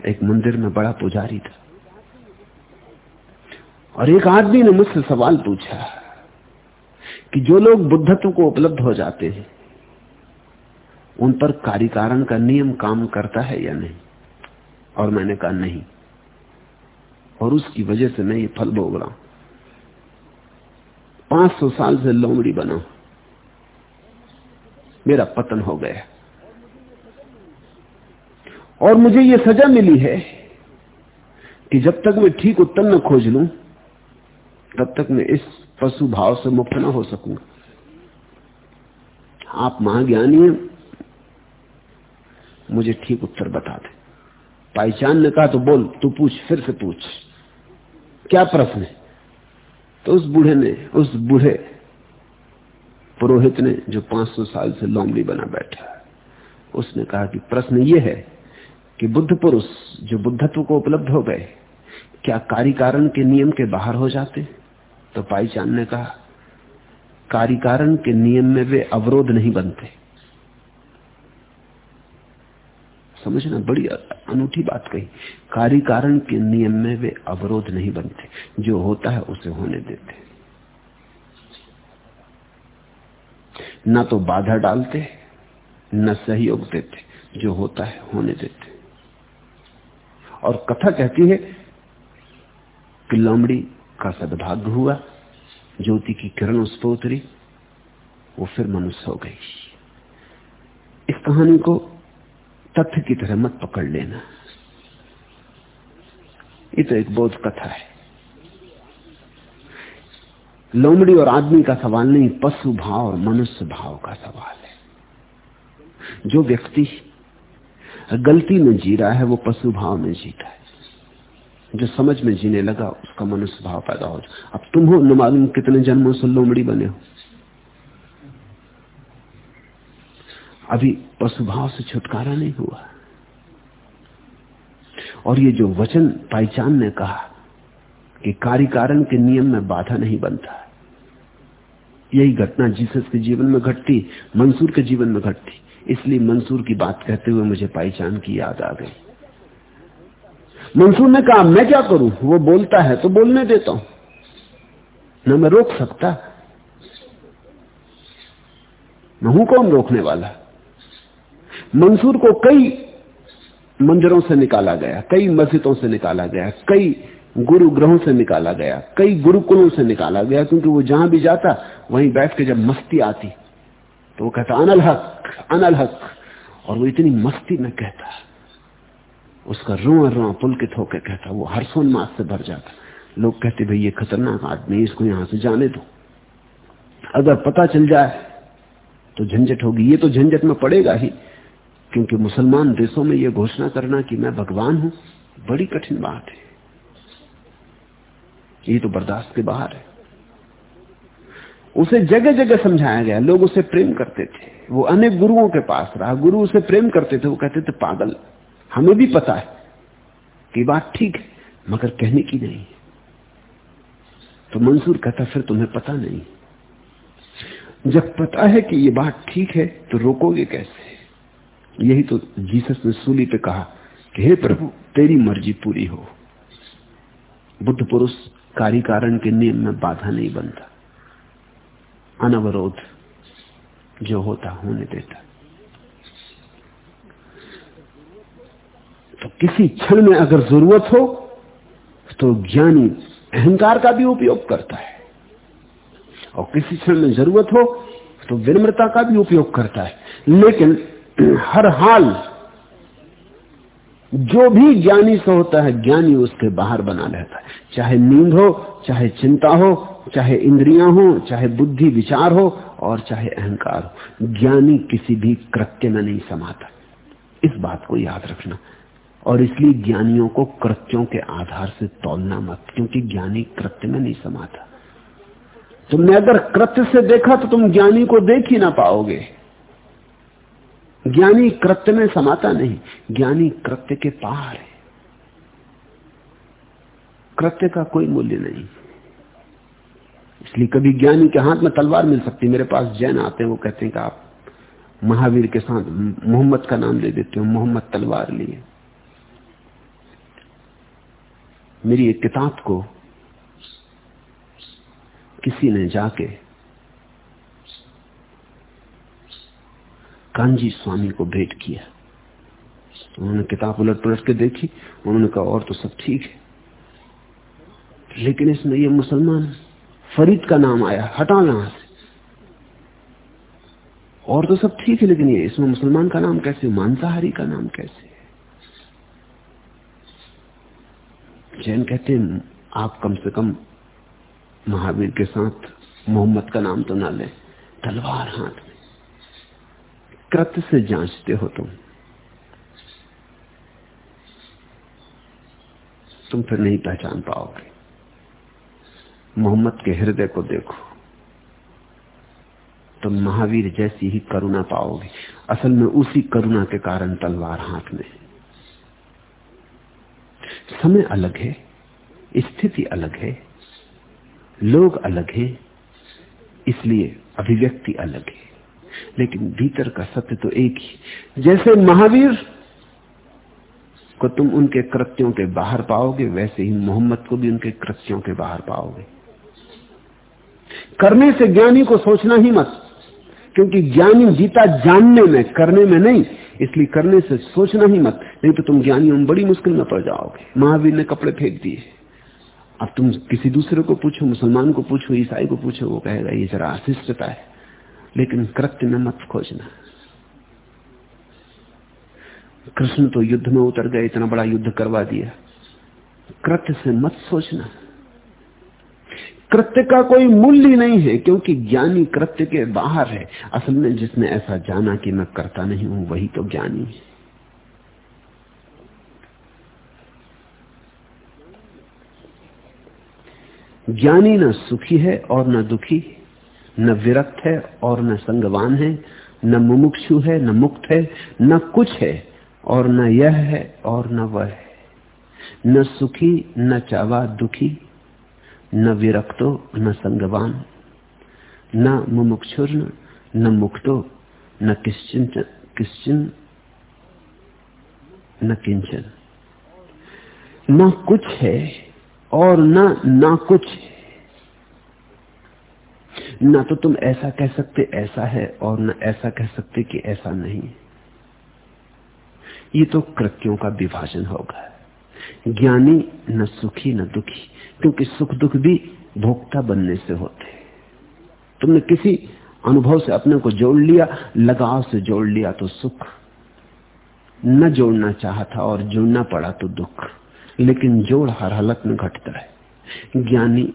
एक मंदिर में बड़ा पुजारी था। और एक आदमी ने मुझसे सवाल पूछा कि जो लोग बुद्धत्व को उपलब्ध हो जाते हैं, उन पर कार्यकारण का नियम काम करता है या नहीं? और मैंने कहा, नहीं। और उसकी वजह से मैं ये फल भोग रहा हूँ। पाँच सौ साल से लोमड़ी बना मेरा पतन हो गया। और मुझे यह सजा मिली है कि जब तक मैं ठीक उत्तर न खोज लू, तब तक मैं इस पशु भाव से मुक्त न हो सकूँगा आप महाज्ञानी हैं, मुझे ठीक उत्तर बता दे। पाईचान ने कहा तो बोल, तू पूछ, फिर से पूछ। क्या प्रश्न है? तो उस बूढ़े ने, उस बूढ़े पुरोहित ने जो 500 साल से लोमड़ी बना बैठा है, उसने कहा कि प्रश्न ये है कि बुद्ध पुरुष जो बुद्धत्व को उपलब्ध हो गए, क्या कार्यकारण के नियम के बाहर हो जाते? तो पाईचान ने कहा कार्यकारण के नियम में वे अवरोध नहीं बनते। समझना बड़ी अनूठी बात कही। कार्यकारण के नियम में वे अवरोध नहीं बनते। जो होता है उसे होने देते। न तो बाधा डालते, न सहयोग देते, जो होता है होने देते। और कथा कहती है कि लोमड़ी का सदभाग्य हुआ, ज्योति की किरण उस पर उतरी, वो फिर मनुष्य हो गई। इस कहानी को तथ्य की तरह मत पकड़ लेना। ये तो एक बोध कथा है। लोमड़ी और आदमी का सवाल नहीं, पशु भाव और मनुष्य भाव का सवाल है। जो व्यक्ति गलती में जी रहा है, वो पशु भाव में जीता है। जो समझ में जीने लगा, उसका मनुष्य भाव पैदा हो जाए। अब तुम हो, न कितने जन्मों से लोमड़ी बने हो। अभी पशु भाव से छुटकारा नहीं हुआ। और ये जो वचन पाईचान ने कहा कि कार्यकारण के नियम में बाधा नहीं बनता। यही घटना जीसस के जीवन में घटती, मंसूर के जीवन में घटती। इसलिए मंसूर की बात कहते हुए मुझे पाईचान की याद आ गई। मंसूर ने कहा, मैं क्या करूँ? वो बोलता है तो बोलने देता हूँ। न मैं रोक सकता? मैं हूँ कौन रोकने वाला? मंसूर को कई मंदिरों से निकाला गया, कई मस्जिदों से निकाला गया, कई गुरु ग्रहों से निकाला गया। कई गुरुकुलों से निकाला गया, क्योंकि वो जहाँ भी जाता, वहीं बैठ के जब मस्ती आती तो वो कहता, अनल हक अनल हक। और वो इतनी मस्ती में कहता। उसका रुआ रुआ पुलकित होकर कहता, वो हर्षोन्मास से भर जाता। लोग कहते, भाई, ये खतरनाक आदमी इसको यहाँ से जाने दो। अगर पता चल जाए तो झंझट होगी। ये तो झंझट में पड़ेगा ही, क्योंकि मुसलमान देशों में यह घोषणा करना कि मैं भगवान हूँ, बड़ी कठिन बात है। ये तो बर्दाश्त के बाहर है। उसे जगह जगह समझाया गया। लोग उसे प्रेम करते थे। वो अनेक गुरुओं के पास रहा। गुरु उसे प्रेम करते थे। वो कहते थे, पागल, हमें भी पता है कि बात ठीक है, मगर कहने की नहीं तो मंसूर कहता, फिर तुम्हें पता नहीं। जब पता है कि ये बात ठीक है तो रोकोगे कैसे? यही तो जीसस ने सूली पे कहा कि, हे प्रभु, तेरी मर्ज़ी पूरी हो। बुद्ध पुरुष कार्य कारण के नियम में बाधा नहीं बनता। अनवरोध जो होता, होने देता। तो किसी क्षण में अगर ज़रूरत हो तो ज्ञानी अहंकार का भी उपयोग करता है। और किसी क्षण में ज़रूरत हो तो विनम्रता का भी उपयोग करता है। लेकिन हर हाल जो भी ज्ञानी से होता है, ज्ञानी उसके बाहर बना रहता है। चाहे नींद हो, चाहे चिंता हो, चाहे इंद्रियाँ हो, चाहे बुद्धि विचार हो, और चाहे अहंकार हो। ज्ञानी किसी भी कृत्य में नहीं समाता। इस बात को याद रखना। और इसलिए ज्ञानियों को कृत्यों के आधार से तोलना मत, क्योंकि ज्ञानी कृत्य में नहीं समाता। तुमने अगर कृत्य से देखा तो तुम ज्ञानी को देख ही ना पाओगे। ज्ञानी कृत्य में समाता नहीं, ज्ञानी कृत्य के पार है। कृत्य का कोई मूल्य नहीं। इसलिए कभी ज्ञानी के हाथ में तलवार मिल सकती, मेरे पास जैन आते हैं, वो कहते हैं कि आप महावीर के साथ मोहम्मद का नाम ले देते हो, मोहम्मद तलवार लिए। मेरी एक किताब को किसी ने जाके कांजी स्वामी को भेंट किया। उन्होंने किताब उलट पलट के देखी, उन्होंने कहा, और तो सब ठीक है। लेकिन इसमें ये मुसलमान फरीद का नाम आया, हटा यहाँ से। और तो सब ठीक है, लेकिन ये इसमें मुसलमान का नाम कैसे, मांसाहारी का नाम कैसे जैन कहते हैं, आप कम से कम महावीर के साथ मोहम्मद का नाम तो ना ले, तलवार हाथ कृत्य से जांचते हो तुम। तुम फिर नहीं पहचान पाओगे। मोहम्मद के हृदय को देखो। तुम महावीर जैसी ही करुणा पाओगे। असल में उसी करुणा के कारण तलवार हाथ में समय अलग है, स्थिति अलग है, लोग अलग हैं, इसलिए अभिव्यक्ति अलग है। लेकिन भीतर का सत्य तो एक ही। जैसे महावीर को तुम उनके कृत्यों के बाहर पाओगे, वैसे ही मोहम्मद को भी उनके कृत्यों के बाहर पाओगे। करने से ज्ञानी को सोचना ही मत, क्योंकि ज्ञानी जीता जानने में, करने में नहीं, इसलिए करने से सोचना ही मत, नहीं तो तुम ज्ञानियों में बड़ी मुश्किल में पड़ जाओगे। महावीर ने कपड़े फेंक दिए। अब तुम किसी दूसरे को पूछो, मुसलमान को पूछो, ईसाई को पूछो, वो कहेगा, ये जरा अशिष्टता है। लेकिन कृत्य में मत खोजना। कृष्ण तो युद्ध में उतर गए, इतना बड़ा युद्ध करवा दिया। कृत्य से मत सोचना। कृत्य का कोई मूल्य नहीं है, क्योंकि ज्ञानी कृत्य के बाहर है। असल में जिसने ऐसा जाना कि मैं करता नहीं हूँ, वही तो ज्ञानी है। ज्ञानी न सुखी है और न दुखी। न विरक्त है और न संगवान है, न मुमुक्षु है, न मुक्त है, न कुछ है और न यह है और न वह है। न सुखी, न चावा दुखी, न विरक्तो, न संगवान, न मुमुक्षुर न मुक्तो, न किश्चिन किश्चिन, न किंचन। न कुछ है और न ना कुछ है। ना तो तुम ऐसा कह सकते ऐसा है और न ऐसा कह सकते कि ऐसा नहीं ये तो कृत्यों का विभाजन होगा। ज्ञानी न सुखी न दुखी, क्योंकि सुख दुख भी भोक्ता बनने से होते तुमने किसी अनुभव से अपने को जोड़ लिया, लगाव से जोड़ लिया तो सुख। न जोड़ना चाहा था और जुड़ना पड़ा तो दुख, लेकिन जोड़ हर हालत में घटता है। ज्ञानी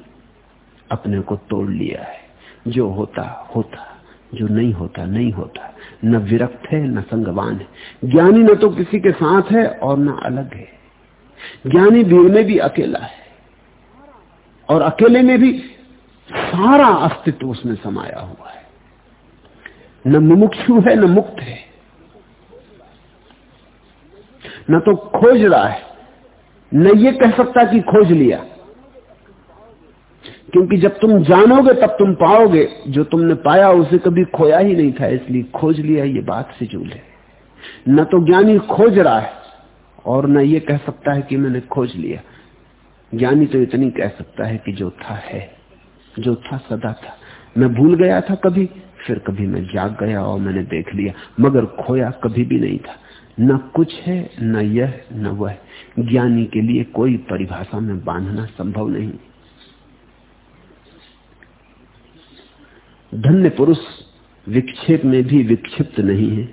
अपने को तोड़ लिया है। जो होता होता। जो नहीं होता नहीं होता। न विरक्त है, न संगवान है। ज्ञानी न तो किसी के साथ है और न अलग है। ज्ञानी भीड़ में भी अकेला है। और अकेले में भी सारा अस्तित्व उसमें समाया हुआ है। न मुमुक्षु है, न मुक्त है। न तो खोज रहा है। न ये कह सकता कि खोज लिया। क्योंकि जब तुम जानोगे, तब तुम पाओगे। जो तुमने पाया, उसे कभी खोया ही नहीं था, इसलिए खोज लिया, ये बात से जूल है न तो ज्ञानी खोज रहा है, और न ये कह सकता है कि मैंने खोज लिया। ज्ञानी तो इतनी कह सकता है कि जो था है। जो था सदा था। मैं भूल गया था कभी, फिर कभी मैं जाग गया और मैंने देख लिया, मगर खोया कभी भी नहीं था। न कुछ है, न यह, न वह। ज्ञानी के लिए कोई परिभाषा में बांधना संभव नहीं। धन्य पुरुष विक्षेप में भी विक्षिप्त नहीं है,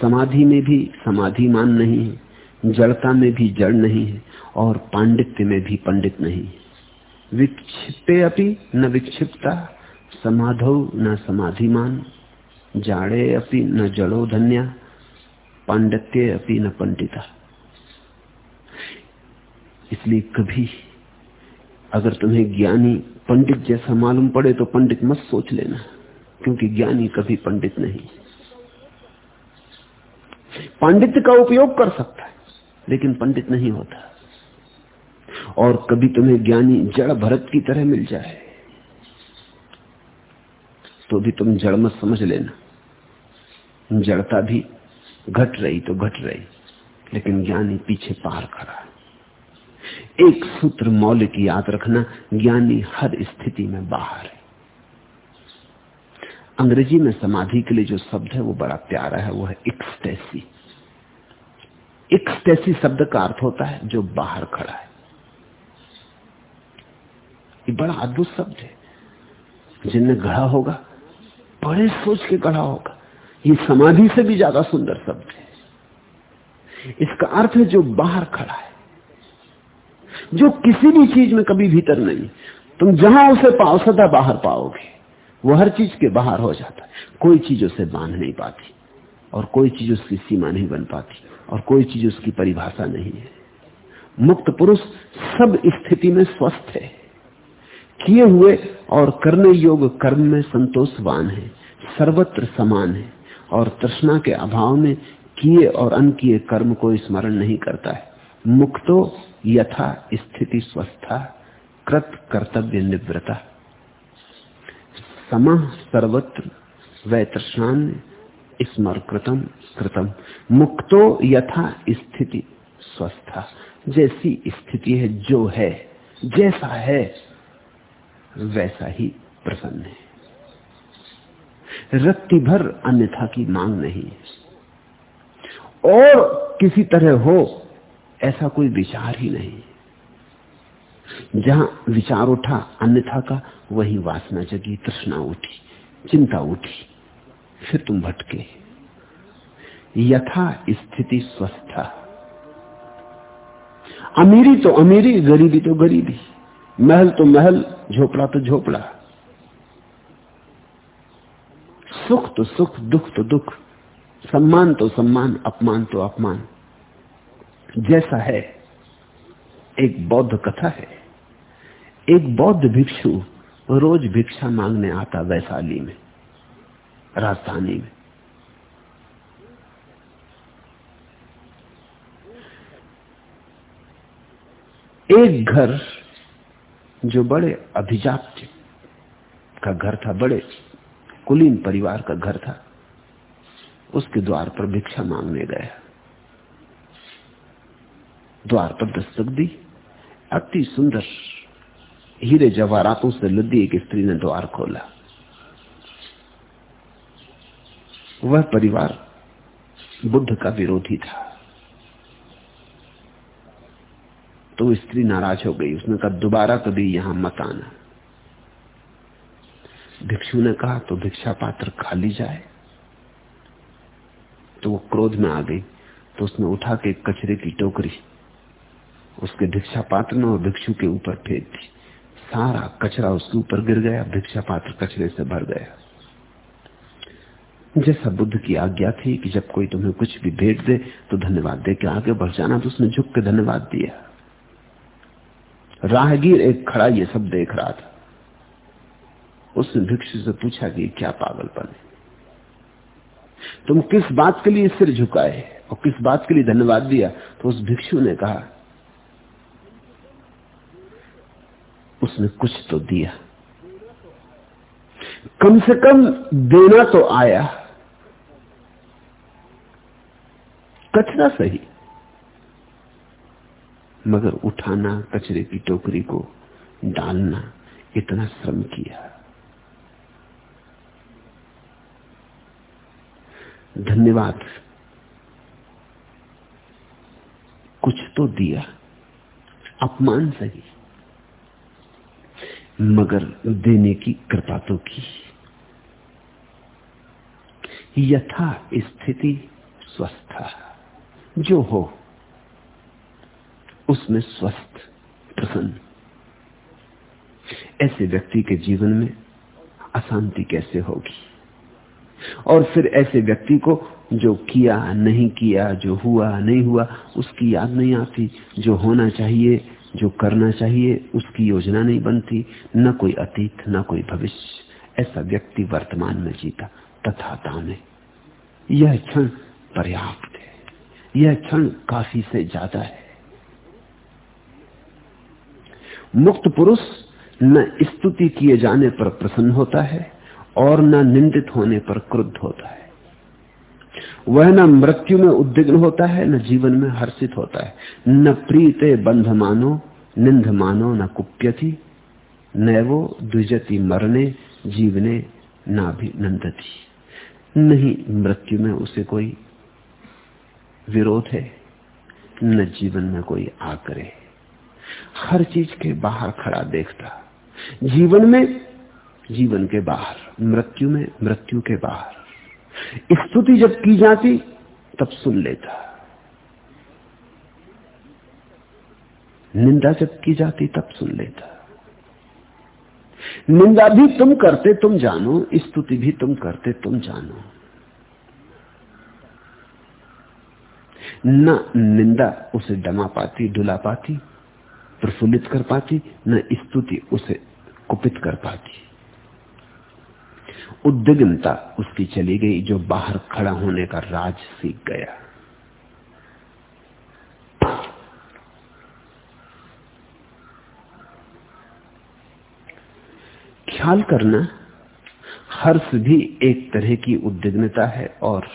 समाधि में भी समाधिमान नहीं है, जड़ता में भी जड़ नहीं है, और पांडित्य में भी पंडित नहीं है। विक्षिप्ते अपि न विक्षिप्ता, समाधो न समाधिमान, जाड़े अपि न जड़ो धन्या, पांडित्य अपि न पंडिता। इसलिए कभी अगर तुम्हें ज्ञानी पंडित जैसा मालूम पड़े तो पंडित मत सोच लेना, क्योंकि ज्ञानी कभी पंडित नहीं। पांडित्य का उपयोग कर सकता है, लेकिन पंडित नहीं होता। और कभी तुम्हें ज्ञानी जड़ भरत की तरह मिल जाए तो भी तुम जड़ मत समझ लेना। जड़ता भी घट रही तो घट रही, लेकिन ज्ञानी पीछे पार खड़ा एक सूत्र मौलिक याद रखना ज्ञानी हर स्थिति में बाहर है। अंग्रेज़ी में समाधि के लिए जो शब्द है वो बड़ा प्यारा है, वो है इक्सटेसी। इक्सटेसी शब्द का अर्थ होता है जो बाहर खड़ा है। ये बड़ा अद्भुत शब्द है। जिनने गढ़ा होगा, बड़े सोच के गढ़ा होगा, ये समाधि से भी ज़्यादा सुंदर शब्द है। इसका अर्थ है जो बाहर खड़ा है। जो किसी भी चीज़ में कभी भीतर नहीं। तुम जहाँ उसे पाओ, सदा बाहर पाओगे। वो हर चीज़ के बाहर हो जाता है। कोई चीज़ उसे बाँध नहीं पाती और कोई चीज़ उसकी सीमा नहीं बन पाती और कोई चीज़ उसकी परिभाषा नहीं है। मुक्त पुरुष सब स्थिति में स्वस्थ है। किए हुए और करने योग्य कर्म में संतोषवान है। सर्वत्र समान है और तृष्णा के अभाव में किए और अनकिए कर्म को स्मरण नहीं करता है। मुक्तो यथा स्थिति स्वस्था, कृत कर्तव्य निवृता सम सर्वत्र वै स्मर कृतम कृतम मुक्तो यथा स्थिति स्वस्था। जैसी स्थिति है, जो है, जैसा है, वैसा ही प्रसन्न है। रत्ती भर अन्यथा की मांग नहीं है। और किसी तरह हो ऐसा कोई विचार ही नहीं। जहाँ विचार उठा, अन्यथा का वही वासना जगी, तृष्णा उठी, चिंता उठी, फिर तुम भटके। यथा स्थिति स्वस्था। अमीरी तो अमीरी, गरीबी तो गरीबी, महल तो महल, झोपड़ा तो झोपड़ा। सुख तो सुख, दुख तो दुख, सम्मान तो सम्मान, अपमान तो अपमान। जैसा है, एक बौद्ध कथा है। एक बौद्ध भिक्षु रोज भिक्षा मांगने आता वैशाली में, राजधानी में। एक घर जो बड़े अभिजात का घर था, बड़े कुलीन परिवार का घर था, उसके द्वार पर भिक्षा मांगने गया। द्वार पर दस्तक दी। अति सुंदर हीरे जवाहरातों से लद्दी एक स्त्री ने द्वार खोला। वह परिवार बुद्ध का विरोधी था। तो स्त्री नाराज़ हो गई। उसने कहा, दोबारा कभी यहाँ मत आना। भिक्षु ने कहा तो भिक्षा पात्र खाली जाए। तो वो क्रोध में आ गई। तो उसने उठा के कचरे की टोकरी उसके भिक्षा पात्र ने और भिक्षु के ऊपर फेंक दी। सारा कचरा उसके ऊपर गिर गया, भिक्षा पात्र कचरे से भर गया। जैसा बुद्ध की आज्ञा थी कि जब कोई तुम्हें कुछ भी भेंट दे तो धन्यवाद दे के आगे बढ़ जाना तो उसने झुक के धन्यवाद दिया। राहगीर एक खड़ा ये सब देख रहा था। उसने भिक्षु से पूछा कि क्या पागलपन है? तुम किस बात के लिए सिर झुकाए? और किस बात के लिए धन्यवाद दिया? तो उस भिक्षु ने कहा उसने कुछ तो दिया। कम से कम देना तो आया। कचरा सही। मगर उठाना, कचरे की टोकरी को डालना, इतना श्रम किया। धन्यवाद। कुछ तो दिया। अपमान सही। मगर देने की कृपा तो की। यथा स्थिति स्वस्थ जो हो, उसमें स्वस्थ प्रसन्न। ऐसे व्यक्ति के जीवन में अशांति कैसे होगी? और फिर ऐसे व्यक्ति को जो किया, नहीं किया, जो हुआ, नहीं हुआ, उसकी याद नहीं आती, जो होना चाहिए जो करना चाहिए, उसकी योजना नहीं बनती, न कोई अतीत, न कोई भविष्य। ऐसा व्यक्ति वर्तमान में जीता, तथा में यह क्षण पर्याप्त है। यह क्षण काफ़ी से ज़्यादा है। मुक्त पुरुष न स्तुति किए जाने पर प्रसन्न होता है और न निंदित होने पर क्रुद्ध होता है। वह न मृत्यु में उद्विग्न होता है, न जीवन में हर्षित होता है। न प्रीते बंध मानो, निंद मानो, न कुप्यति, न वो द्विजति मरने, जीवने ना भी नंदती। नहीं, मृत्यु में उसे कोई विरोध है, न जीवन में कोई आग्रह हर चीज़ के बाहर खड़ा देखता। जीवन में, जीवन के बाहर, मृत्यु में, मृत्यु के बाहर। स्तुति जब की जाती, तब सुन लेता। निंदा जब की जाती, तब सुन लेता। निंदा भी तुम करते, तुम जानो। स्तुति भी तुम करते, तुम जानो। न निंदा उसे डमा पाती डुला पाती, प्रफुल्लित कर पाती, न स्तुति उसे कुपित कर पाती। उद्विग्नता उसकी चली गई जो बाहर खड़ा होने का राज सीख गया। ख्याल करना, हर्ष भी एक तरह की उद्विग्नता है और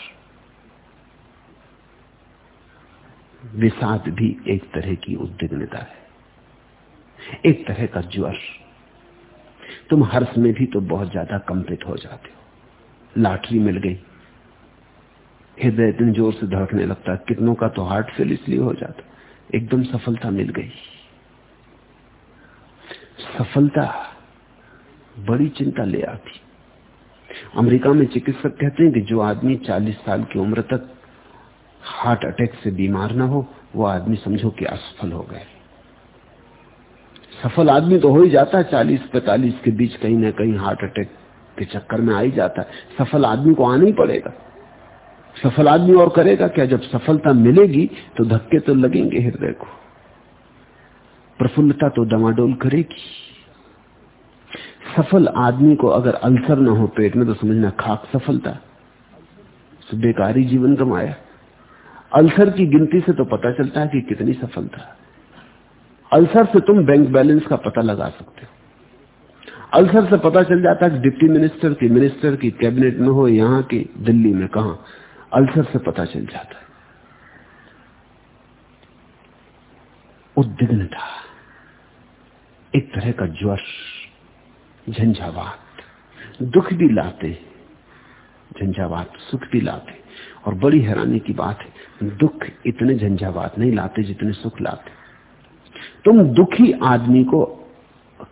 विषाद भी एक तरह की उद्विग्नता है। एक तरह का ज्वर। तुम हर्ष में भी तो बहुत ज़्यादा कंपित हो जाते हो। लाटरी मिल गई। हृदय इतने ज़ोर से धड़कने लगता कितनों का तो हार्ट फेल इसलिए हो जाता। एकदम सफलता मिल गई। सफलता बड़ी चिंता ले आती। अमेरिका में चिकित्सक कहते हैं कि जो आदमी 40 साल की उम्र तक हार्ट अटैक से बीमार ना हो, वो आदमी समझो कि असफल हो गए सफल आदमी तो हो ही जाता है, चालीस पैतालीस के बीच कहीं ना कहीं हार्ट अटैक के चक्कर में आ ही जाता है। सफल आदमी को आना ही पड़ेगा। सफल आदमी और करेगा क्या? जब सफलता मिलेगी तो धक्के तो लगेंगे हृदय को। प्रफुल्लता तो डमाडोल करेगी। सफल आदमी को अगर अल्सर ना हो पेट में तो समझना खाक सफलता। बेकारी जीवन कमाया अल्सर की गिनती से तो पता चलता है कि कितनी सफलता। अल्सर से तुम बैंक बैलेंस का पता लगा सकते हो। अल्सर से पता चल जाता है डिप्टी मिनिस्टर की मिनिस्टर की कैबिनेट में हो, यहाँ की, दिल्ली में कहा। अल्सर से पता चल जाता है। उद्विग्नता, एक तरह का ज्वर झंझावात, दुख भी लाते, झंझावात, सुख भी लाते। और बड़ी हैरानी की बात है, दुख इतने झंझावात नहीं लाते जितने सुख लाते। तुम दुखी आदमी को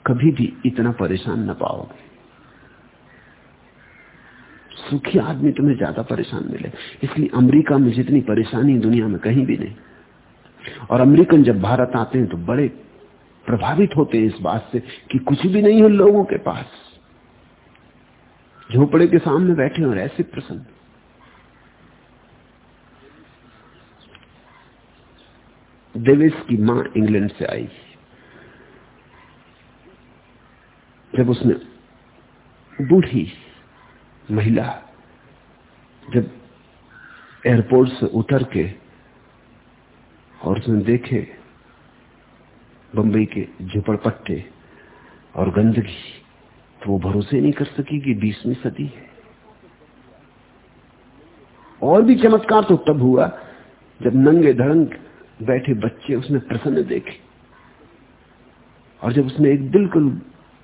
कभी भी इतना परेशान न पाओगे। सुखी आदमी तुम्हें ज़्यादा परेशान मिले। इसलिए अमेरिका में जितनी परेशानी दुनिया में कहीं भी नहीं। और अमेरिकन जब भारत आते हैं तो बड़े प्रभावित होते हैं इस बात से कि कुछ भी नहीं है लोगों के पास। झोपड़े के सामने बैठे और ऐसे प्रसन्न। देवेश की माँ इंग्लैंड से आई। जब उसने बूढ़ी महिला जब एयरपोर्ट से उतर के और उसने देखे बंबई के झुपड़पट्टे और गंदगी तो वो भरोसे नहीं कर सकी कि बीसवीं सदी है। और भी चमत्कार तो तब हुआ जब नंगे धड़ंग बैठे बच्चे उसने प्रसन्न देखे। और जब उसने एक बिल्कुल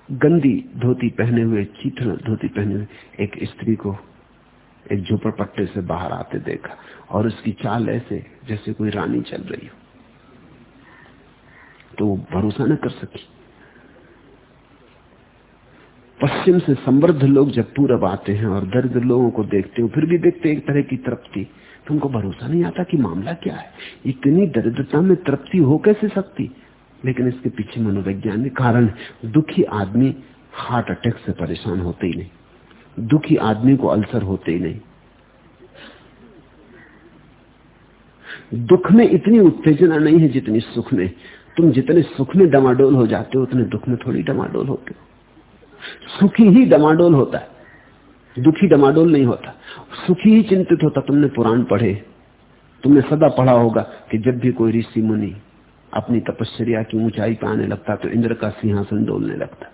गंदी धोती पहने हुए चीथड़ धोती पहने हुए, एक स्त्री को एक झोपड़पट्टे से बाहर आते देखा और उसकी चाल ऐसे जैसे कोई रानी चल रही हो तो वो भरोसा न कर सकी। पश्चिम से समृद्ध लोग जब पूरब आते हैं और दर्द लोगों को देखते हो, फिर भी देखते एक तरह की तृप्ति तो उनको भरोसा नहीं आता कि मामला क्या है? इतनी दरिद्रता में तृप्ति हो कैसे सकती? लेकिन इसके पीछे मनोवैज्ञानिक कारण दुखी आदमी हार्ट अटैक से परेशान होते ही नहीं। दुखी आदमी को अल्सर होते ही नहीं। दुख में इतनी उत्तेजना नहीं है जितनी सुख में। तुम जितने सुख में डमाडोल हो जाते हो, उतने दुख में थोड़ी डमाडोल होते हो। सुखी ही डमाडोल होता है। दुखी डमाडोल नहीं होता। सुखी ही चिंतित होता, तुमने पुराण पढ़े। तुमने सदा पढ़ा होगा कि जब भी कोई ऋषि मुनि अपनी तपस्या की ऊंचाई पे आने लगता तो इंद्र का सिंहासन डोलने लगता।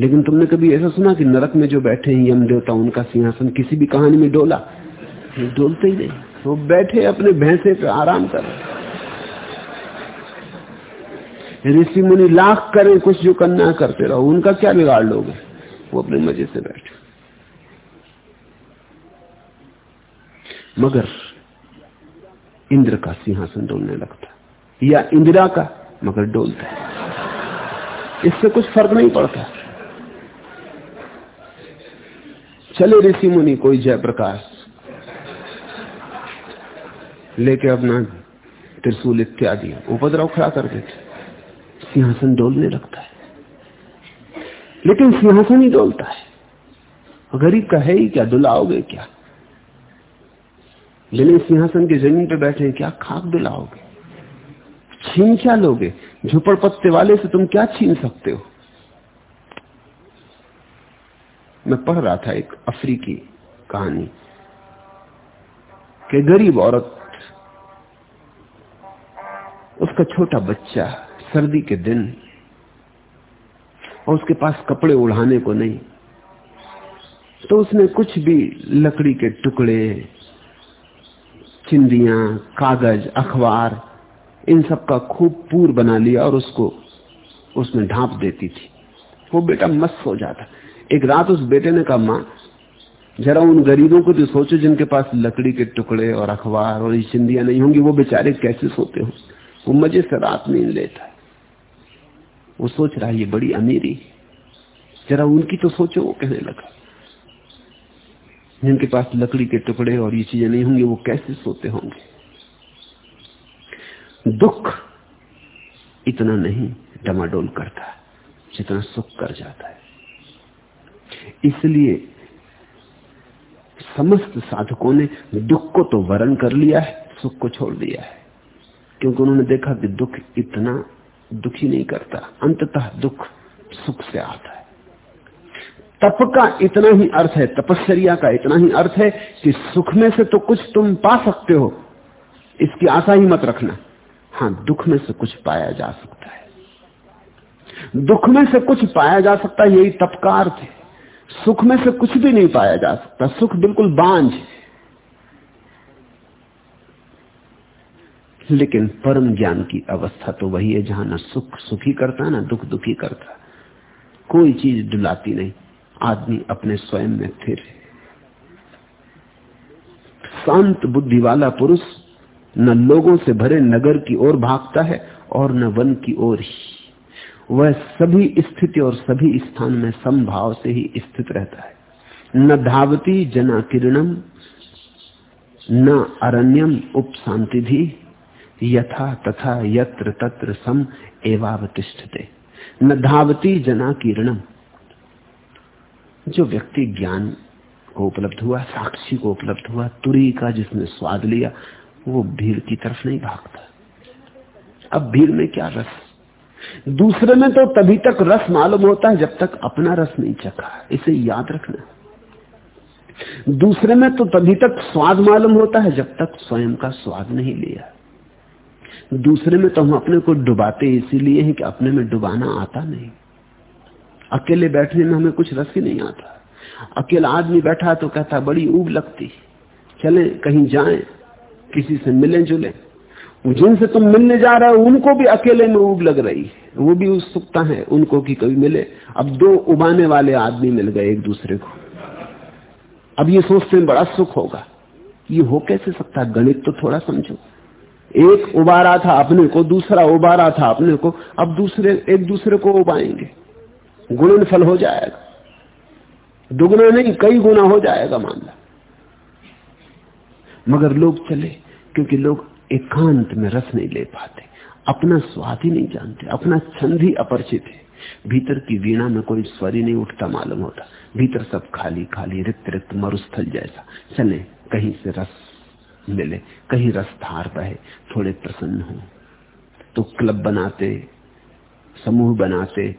लेकिन तुमने कभी ऐसा सुना कि नरक में जो बैठे हैं यम देवता, उनका सिंहासन किसी भी कहानी में डोला? डोलते ही नहीं। तो बैठे अपने भैंसे पे आराम कर ऋषि मुनि लाख करें, कुछ जो करना करते रहो, उनका क्या बिगाड़ लोगे? वो अपने मज़े से बैठे। मगर इंद्र का सिंहासन डोलने लगता या इंदिरा का, मगर डोलता है। इससे कुछ फ़र्क नहीं पड़ता। चले ऋषि मुनि, कोई जयप्रकाश। लेके अपना त्रिशूल इत्यादि, उपद्रव खड़ा कर देते। सिंहासन डोलने लगता है। लेकिन सिंहासन ही डोलता है। गरीब का है ही क्या? दुलाओगे क्या? लेकिन सिंहासन की ज़मीन पे बैठे क्या? खाक दुलाओगे। छीन क्या लोगे। झुपड़ पत्ते वाले से तुम क्या छीन सकते हो? मैं पढ़ रहा था एक अफ्रीकी कहानी कि गरीब औरत, उसका छोटा बच्चा सर्दी के दिन और उसके पास कपड़े उड़ाने को नहीं तो उसने कुछ भी लकड़ी के टुकड़े, चिंदियाँ, कागज़, अखबार, इन सब का खूब पूर बना लिया और उसको उसमें ढांप देती थी। वो बेटा मस्त हो जाता। एक रात उस बेटे ने कहा, माँ, जरा उन गरीबों को तो सोचो जिनके पास लकड़ी के टुकड़े और अखबार और ये चिंदियाँ नहीं होंगी, वो बेचारे कैसे सोते हो? वो मज़े से रात नींद लेता वो सोच रहा है, ये बड़ी अमीरी जरा उनकी तो सोचो, वो कहने लगा। जिनके पास लकड़ी के टुकड़े और ये चीज़ें नहीं होंगी, वो कैसे सोते होंगे? दुख इतना नहीं डमाडोल करता, जितना सुख कर जाता है। इसलिए समस्त साधकों ने दुख को तो वरण कर लिया है, सुख को छोड़ दिया है, क्योंकि उन्होंने देखा कि दुख इतना दुखी नहीं करता। अंततः दुख सुख से आता है। तप का इतना ही अर्थ है तपस्या का इतना ही अर्थ है कि सुख में से तो कुछ तुम पा सकते हो। इसकी आशा ही मत रखना। हाँ दुख में से कुछ पाया जा सकता है। दुख में से कुछ पाया जा सकता है, यही तप का अर्थ है। सुख में से कुछ भी नहीं पाया जा सकता। सुख बिल्कुल बांझ है। लेकिन परम ज्ञान की अवस्था तो वही है जहाँ ना सुख सुखी करता, ना दुख दुखी करता। कोई चीज़ डुलाती नहीं। आदमी अपने स्वयं में फिर शांत बुद्धि वाला पुरुष न लोगों से भरे नगर की ओर भागता है और न वन की ओर ही। वह सभी स्थिति और सभी स्थान में समभाव से ही स्थित रहता है। न धावती जना किरणम न अरण्यम उप शांति भी। यथा तथा यत्र तत्र सम एवावतिष्ठते। न धावती जना किरणम। जो व्यक्ति ज्ञान को उपलब्ध हुआ, साक्षी को उपलब्ध हुआ, तुरी का जिसने स्वाद लिया, वो भीड़ की तरफ़ नहीं भागता। अब भीड़ में क्या रस? दूसरे में तो तभी तक रस मालूम होता है जब तक अपना रस नहीं चखा। इसे याद रखना। दूसरे में तो तभी तक स्वाद मालूम होता है जब तक स्वयं का स्वाद नहीं लिया। दूसरे में तो हम अपने को डुबाते इसीलिए हैं कि अपने में डुबाना आता नहीं। अकेले बैठने में हमें कुछ रस ही नहीं आता। अकेला आदमी बैठा तो कहता, बड़ी ऊब लगती। चले, कहीं जाए, किसी से मिले जुले। जिनसे तुम मिलने जा रहे हो, उनको भी अकेले में ऊब लग रही है। वो भी उत्सुकता है, उनको कि कभी मिले। अब दो उबाने वाले आदमी मिल गए एक दूसरे को। अब ये सोचते हैं, बड़ा सुख होगा। ये हो कैसे सकता गणित तो थोड़ा समझो। एक उबारा था अपने को, दूसरा उबारा था अपने को, अब दूसरे, एक दूसरे को उबाएँगे। गुणन फल हो जाएगा। दुगना नहीं, कई गुना हो जाएगा मामला। मगर लोग चले, क्योंकि लोग एकांत में रस नहीं ले पाते। अपना स्वाद ही नहीं जानते, अपना छंद ही अपरिचित है। भीतर की वीणा में कोई स्वर ही नहीं उठता मालूम होता। भीतर सब खाली खाली रिक्त रिक्त मरुस्थल जैसा। चले, कहीं से रस मिले कहीं रस धार बहे थोड़े प्रसन्न हो। तो क्लब बनाते, समूह बनाते,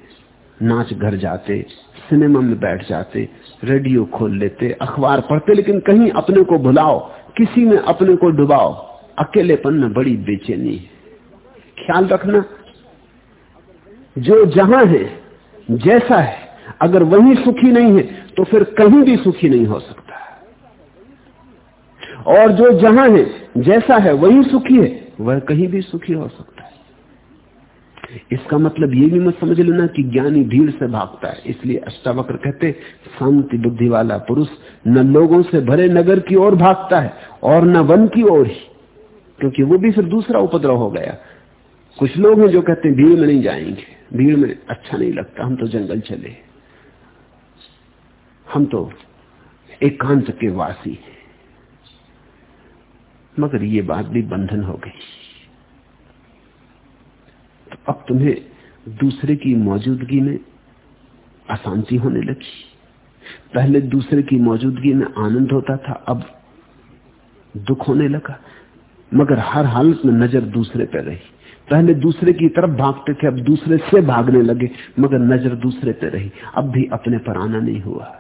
नाच घर जाते, सिनेमा में बैठ जाते, रेडियो खोल लेते, अखबार पढ़ते, लेकिन कहीं अपने को भुलाओ, किसी में अपने को डुबाओ। अकेलेपन में बड़ी बेचैनी है। ख्याल रखना, जो जहाँ है, जैसा है, अगर वही सुखी नहीं है तो फिर कहीं भी सुखी नहीं हो सकता। और जो जहाँ है, जैसा है, वही सुखी है, वह कहीं भी सुखी हो सकता है। इसका मतलब ये भी मत समझ लेना कि ज्ञानी भीड़ से भागता है। इसलिए अष्टावक्र कहते, शांति बुद्धि वाला पुरुष न लोगों से भरे नगर की ओर भागता है और न वन की ओर ही, क्योंकि वो भी फिर दूसरा उपद्रव हो गया। कुछ लोग हैं जो कहते हैं, भीड़ में नहीं जाएँगे, भीड़ में अच्छा नहीं लगता, हम तो जंगल चले। हम तो एकांत के वासी हैं। मगर ये बात भी बंधन हो गई। तो अब तुम्हें दूसरे की मौजूदगी में अशांति होने लगी। पहले दूसरे की मौजूदगी में आनंद होता था, अब दुख होने लगा। मगर हर हालत में नज़र दूसरे पर रही। पहले दूसरे की तरफ़ भागते थे, अब दूसरे से भागने लगे, मगर नज़र दूसरे पे रही। अब भी अपने पर आना नहीं हुआ।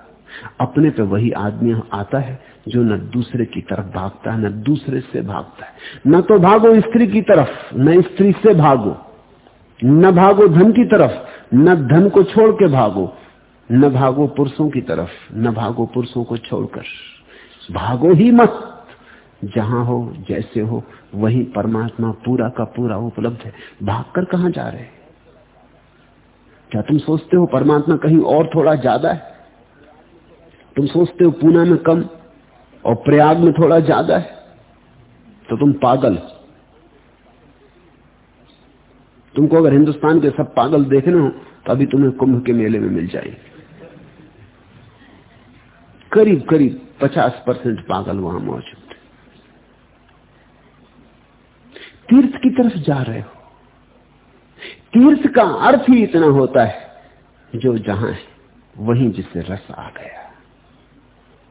अपने पे वही आदमी आता है जो न दूसरे की तरफ़ भागता है, न दूसरे से भागता है। न तो भागो स्त्री की तरफ़, न स्त्री से भागो। न भागो धन की तरफ़, न धन को छोड़ के भागो। न भागो पुरुषों की तरफ़, न भागो पुरुषों को छोड़कर। भागो ही मत। जहाँ हो, जैसे हो, वही परमात्मा पूरा का पूरा उपलब्ध है। भागकर कहा जा रहे क्या तुम सोचते हो परमात्मा कहीं और थोड़ा ज़्यादा है? तुम सोचते हो पूना में कम और प्रयाग में थोड़ा ज़्यादा है तो तुम पागल तुमको अगर हिंदुस्तान के सब पागल देखने हो तो अभी तुम्हें कुंभ के मेले में मिल जाएगी। करीब करीब पचास परसेंट पागल वहाँ मौजूद तीर्थ की तरफ़ जा रहे हो। तीर्थ का अर्थ ही इतना होता है, जो जहाँ है, वहीं जिसे रस आ गया।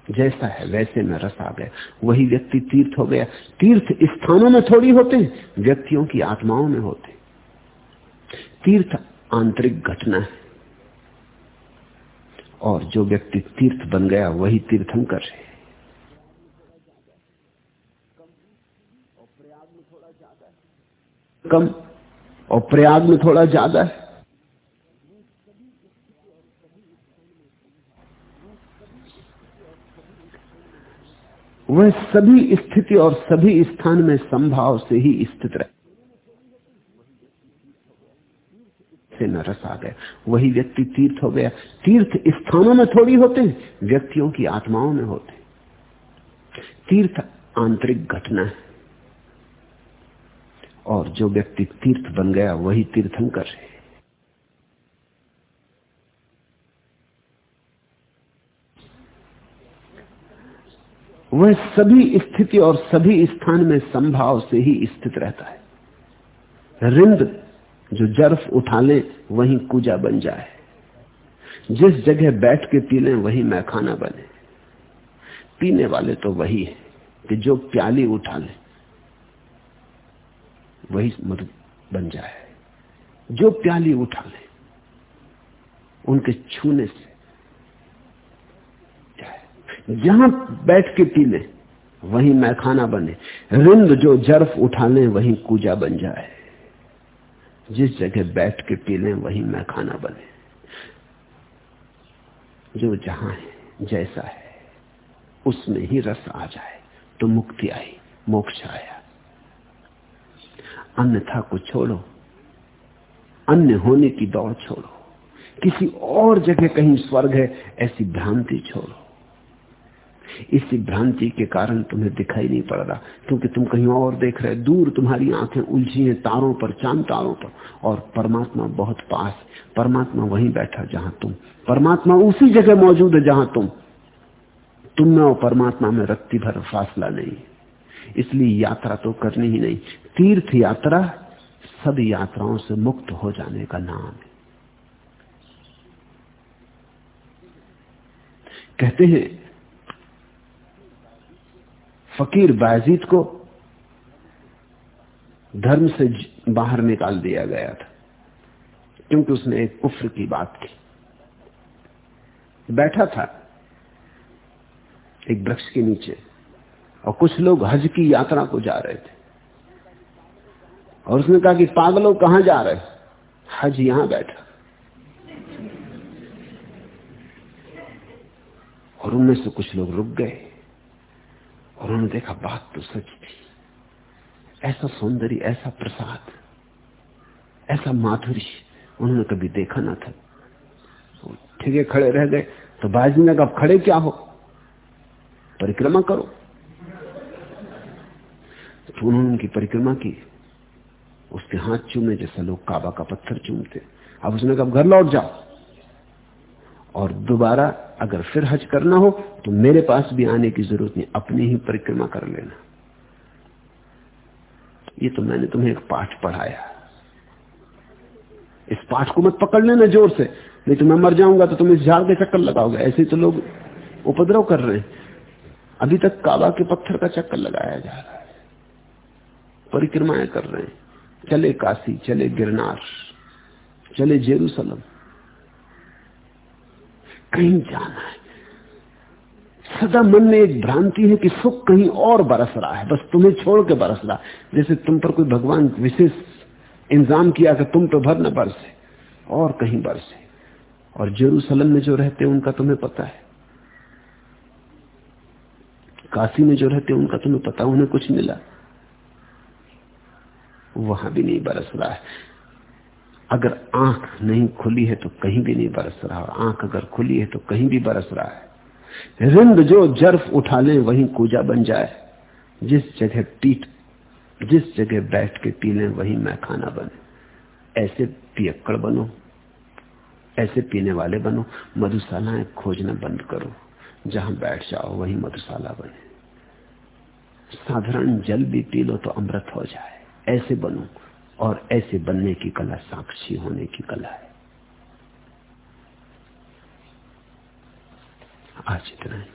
जैसा है वैसे में रस आ गया वही व्यक्ति तीर्थ हो गया। तीर्थ स्थानों में थोड़ी होते हैं, व्यक्तियों की आत्माओं में होते तीर्थ आंतरिक घटना है। और जो व्यक्ति तीर्थ बन गया, वही तीर्थंकर है। कम और प्रयाग में थोड़ा ज़्यादा है। वह सभी स्थिति और सभी स्थान में संभाव से ही स्थित रहे। से न रस आ गया। वही व्यक्ति तीर्थ हो गया। तीर्थ स्थानों में थोड़ी होते हैं, व्यक्तियों की आत्माओं में होते तीर्थ आंतरिक घटना है। और जो व्यक्ति तीर्थ बन गया, वही तीर्थंकर है। वह सभी स्थिति और सभी स्थान में संभाव से ही स्थित रहता है। रिंद जो जर्फ उठा ले, वहीं कूजा बन जाए। जिस जगह बैठ के पी लें, वही मैखाना बने। पीने वाले तो वही है कि जो प्याली उठा ले, वही मधु बन जाए। जो प्याली उठा ले, उनके छूने से जहाँ बैठ के पी ले, वही मैखाना बने। रिंद जो जर्फ उठा ले, वही कूजा बन जाए। जिस जगह बैठ के पी लें, वही मैखाना बने। जो जहाँ है, जैसा है, उसमें ही रस आ जाए तो मुक्ति आई, मोक्ष आया। अन्यथा को छोड़ो। अन्य होने की दौड़ छोड़ो। किसी और जगह कहीं स्वर्ग है, ऐसी भ्रांति छोड़ो। इसी भ्रांति के कारण तुम्हें दिखाई नहीं पड़ रहा, क्योंकि तुम कहीं और देख रहे दूर तुम्हारी आँखें उलझी हैं तारों पर, चाँद तारों पर, और परमात्मा बहुत पास परमात्मा वहीं बैठा जहाँ तुम। परमात्मा उसी जगह मौजूद है जहाँ तुम। तुम में और परमात्मा में रत्ती भर फासला नहीं इसलिए यात्रा तो करनी ही नहीं। तीर्थ यात्रा सब यात्राओं से मुक्त हो जाने का नाम है। कहते हैं फकीर बाजीद को धर्म से बाहर निकाल दिया गया था, क्योंकि उसने एक कुफ्र की बात की। बैठा था एक वृक्ष के नीचे, और कुछ लोग हज की यात्रा को जा रहे थे। और उसने कहा कि पागलों कहाँ जा रहे हज यहाँ बैठा। और उनमें से कुछ लोग रुक गए। और उन्होंने देखा बात तो सच थी। ऐसा सौंदर्य, ऐसा प्रसाद, ऐसा माधुरी उन्होंने कभी देखा ना था। ठीक है, खड़े रह गए। तो बाजी ने कहा खड़े क्या हो? परिक्रमा करो। तो उन्होंने उनकी परिक्रमा की। उसके हाथ चूमे, जैसे लोग काबा का पत्थर चूमते। अब उसने कहा घर लौट जाओ। और दोबारा अगर फिर हज करना हो तो मेरे पास भी आने की ज़रूरत नहीं, अपनी ही परिक्रमा कर लेना। ये तो मैंने तुम्हें एक पाठ पढ़ाया। इस पाठ को मत पकड़ लेना ज़ोर से, नहीं तो मैं मर जाऊँगा तो तुम इस झाड़ के चक्कर लगाओगे। ऐसे तो लोग उपद्रव कर रहे हैं। अभी तक काबा के पत्थर का चक्कर लगाया जा रहा है। परिक्रमाएँ कर रहे हैं। चले काशी, चले गिरनार, चले जेरूसलम। कहीं जाना है। सदा मन में एक भ्रांति है कि सुख कहीं और बरस रहा है, बस तुम्हें छोड़ के बरस रहा जैसे तुम पर कोई भगवान विशेष इंतज़ाम किया कि तुम तो भर न बरसे, और कहीं बरसे। और जेरूसलम में जो रहते उनका तुम्हें पता है। काशी में जो रहते उनका तुम्हें पता उन्हें कुछ मिला। वहाँ भी नहीं बरस रहा है। अगर आँख नहीं खुली है तो कहीं भी नहीं बरस रहा, और आँख अगर खुली है तो कहीं भी बरस रहा है। रिंद जो जर्फ उठा ले, वहीं कूजा बन जाए। जिस जगह पीठ, जिस जगह बैठ के पी लें, वही मैं खाना बने। ऐसे पियक्कड़ बनो, ऐसे पीने वाले बनो। मधुशालाएँ खोजना बंद करो। जहाँ बैठ जाओ, वही मधुशाला बने। साधारण जल भी पी लो तो अमृत हो जाए। ऐसे बनो। और ऐसे बनने की कला साक्षी होने की कला है। आज इतना है।